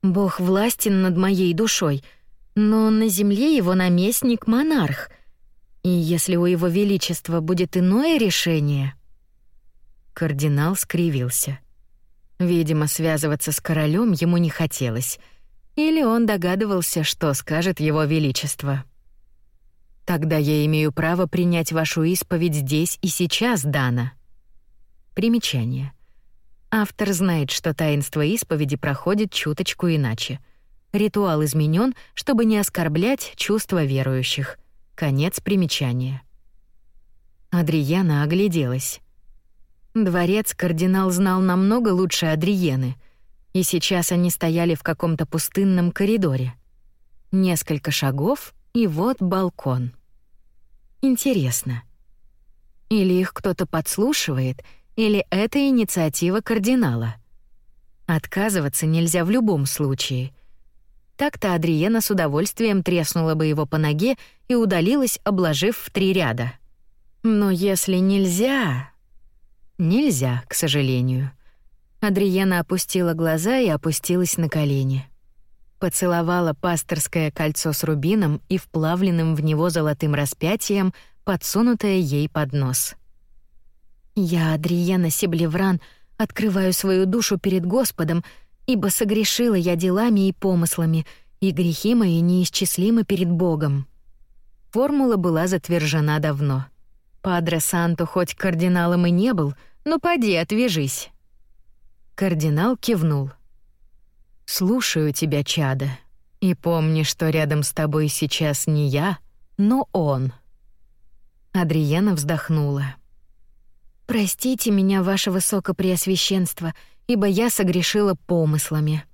S1: Бог властен над моей душой, но на земле его наместник монарх — и если у его величества будет иное решение, кардинал скривился. Видимо, связываться с королем ему не хотелось, или он догадывался, что скажет его величество. Тогда я имею право принять вашу исповедь здесь и сейчас, Дана. Примечание. Автор знает, что таинство исповеди проходит чуточку иначе. Ритуал изменен, чтобы не оскорблять чувства верующих. Конец примечания. Адриена огляделась. Дворец кардинал знал намного лучше Адриены, и сейчас они стояли в каком-то пустынном коридоре. Несколько шагов, и вот балкон. Интересно. Или их кто-то подслушивает, или это инициатива кардинала. Отказываться нельзя в любом случае — так-то Адриена с удовольствием треснула бы его по ноге и удалилась, обложив в три ряда. Но если нельзя... Нельзя, к сожалению. Адриена опустила глаза и опустилась на колени. Поцеловала пасторское кольцо с рубином и вплавленным в него золотым распятием, подсунутое ей под нос. «Я, Адриена Сиблевран, открываю свою душу перед Господом, ибо согрешила я делами и помыслами, и грехи мои неисчислимы перед Богом». Формула была затвержена давно. Падре Санто хоть кардиналом и не был, но поди, отвяжись. Кардинал кивнул. «Слушаю тебя, чада, и помни, что рядом с тобой сейчас не я, но он». Адриена вздохнула. «Простите меня, ваше высокопреосвященство, ибо я согрешила помыслами».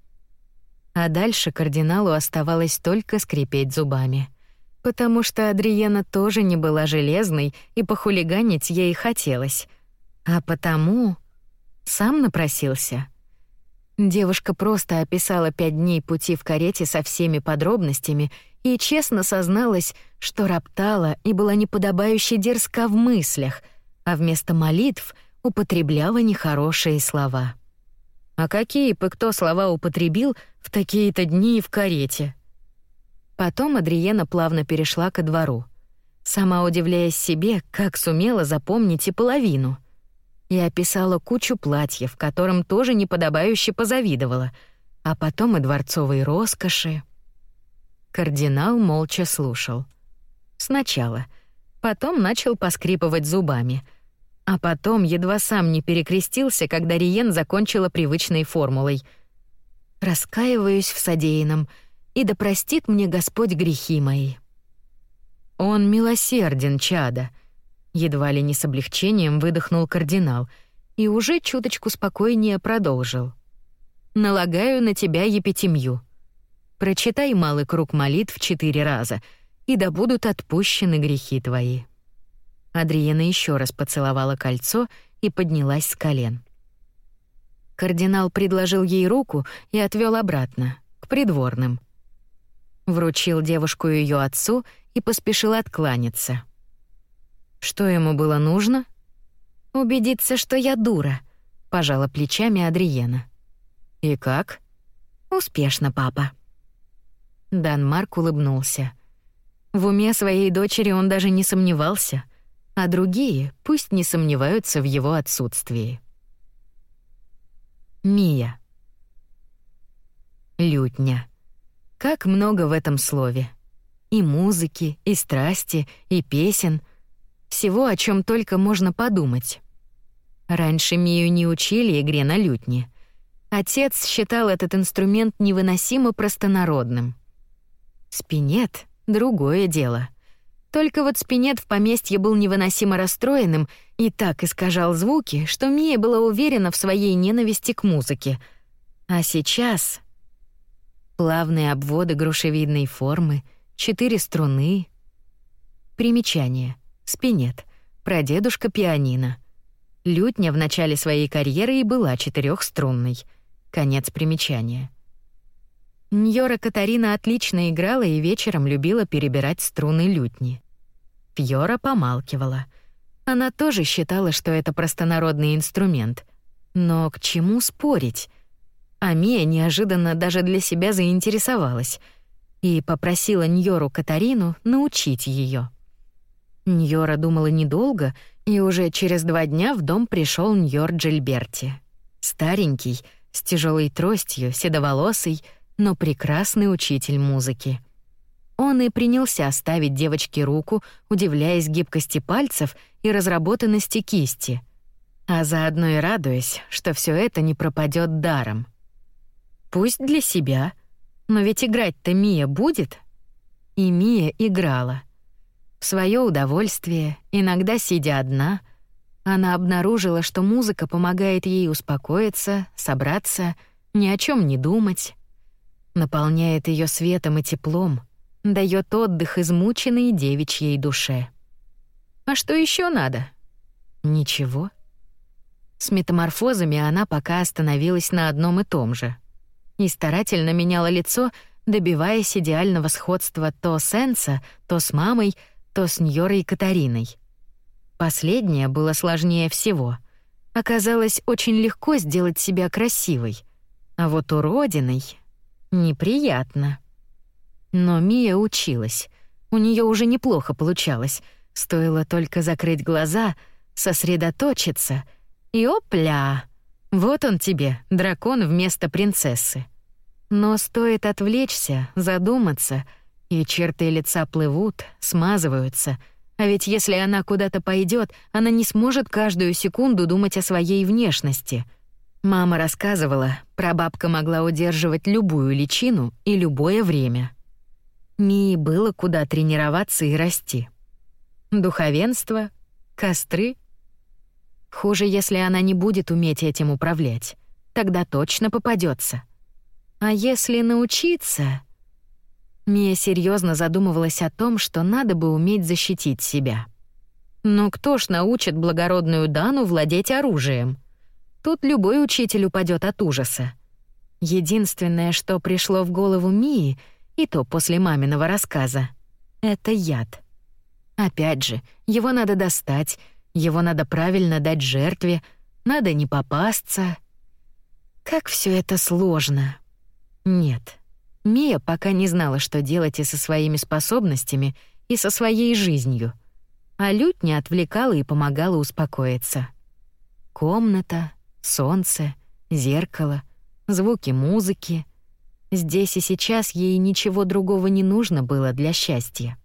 S1: А дальше кардиналу оставалось только скрипеть зубами. Потому что Адриена тоже не была железной, и похулиганить ей хотелось. А потому... Сам напросился. Девушка просто описала пять дней пути в карете со всеми подробностями и честно созналась, что роптала и была неподобающе дерзка в мыслях, а вместо молитв употребляла нехорошие слова. А какие бы кто слова употребил в такие-то дни в карете? Потом Адриена плавно перешла ко двору, сама удивляясь себе, как сумела запомнить и половину. И описала кучу платьев, которым тоже неподобающе позавидовала, а потом и дворцовой роскоши. Кардинал молча слушал. Сначала, потом начал поскрипывать зубами, а потом едва сам не перекрестился, когда Риен закончила привычной формулой. «Раскаиваюсь в содеянном, и да простит мне Господь грехи мои». «Он милосерден, чада», — едва ли не с облегчением выдохнул кардинал и уже чуточку спокойнее продолжил. «Налагаю на тебя епитемью». Прочитай малый круг молитв четыре раза, и да будут отпущены грехи твои». Адриена еще раз поцеловала кольцо и поднялась с колен. Кардинал предложил ей руку и отвел обратно, к придворным. Вручил девушку ее отцу и поспешил откланяться. Что ему было нужно? Убедиться, что я дура, пожала плечами Адриена. И как? Успешно, папа. Данмарк улыбнулся. В уме своей дочери он даже не сомневался, а другие пусть не сомневаются в его отсутствии. Мия. Лютня. Как много в этом слове. И музыки, и страсти, и песен. Всего, о чем только можно подумать. Раньше Мию не учили игре на лютне. Отец считал этот инструмент невыносимо простонародным — Спинет — другое дело. Только вот Спинет в поместье был невыносимо расстроенным и так искажал звуки, что Мия была уверена в своей ненависти к музыке. А сейчас... Плавные обводы грушевидной формы, четыре струны. Примечание. Спинет. Прадедушка пианино. Лютня в начале своей карьеры и была четырехструнной. Конец примечания. Ньора Катарина отлично играла и вечером любила перебирать струны лютни. Фьора помалкивала. Она тоже считала, что это простонародный инструмент. Но к чему спорить? А Мия неожиданно даже для себя заинтересовалась и попросила Ньору Катарину научить ее. Ньора думала недолго, и уже через два дня в дом пришел Ньор Джильберти. Старенький, с тяжелой тростью, седоволосый, но прекрасный учитель музыки. Он и принялся ставить девочке руку, удивляясь гибкости пальцев и разработанности кисти, а заодно и радуясь, что все это не пропадет даром. Пусть для себя, но ведь играть-то Мия будет. И Мия играла. В свое удовольствие, иногда сидя одна, она обнаружила, что музыка помогает ей успокоиться, собраться, ни о чем не думать наполняет ее светом и теплом, дает отдых измученной девичьей душе. А что еще надо? Ничего. С метаморфозами она пока остановилась на одном и том же. И старательно меняла лицо, добиваясь идеального сходства то с Энса, то с мамой, то с Ньорой Катариной. Последнее было сложнее всего. Оказалось, очень легко сделать себя красивой. А вот уродиной Неприятно. Но Мия училась. У нее уже неплохо получалось. Стоило только закрыть глаза, сосредоточиться, и опля! Вот он тебе, дракон вместо принцессы. Но стоит отвлечься, задуматься, и черты лица плывут, смазываются. А ведь если она куда-то пойдет, она не сможет каждую секунду думать о своей внешности — Мама рассказывала, прабабка могла удерживать любую личину и любое время. Мии было куда тренироваться и расти. Духовенство, костры. Хуже, если она не будет уметь этим управлять. Тогда точно попадется. А если научиться... Мия серьезно задумывалась о том, что надо бы уметь защитить себя. Но кто ж научит благородную Дану владеть оружием? Тут любой учитель упадет от ужаса. Единственное, что пришло в голову Мии, и то после маминого рассказа, это яд. Опять же, его надо достать, его надо правильно дать жертве, надо не попасться. Как все это сложно. Нет, Мия пока не знала, что делать и со своими способностями, и со своей жизнью. А лютня отвлекала и помогала успокоиться. Комната, солнце, зеркало, звуки музыки. Здесь и сейчас ей ничего другого не нужно было для счастья.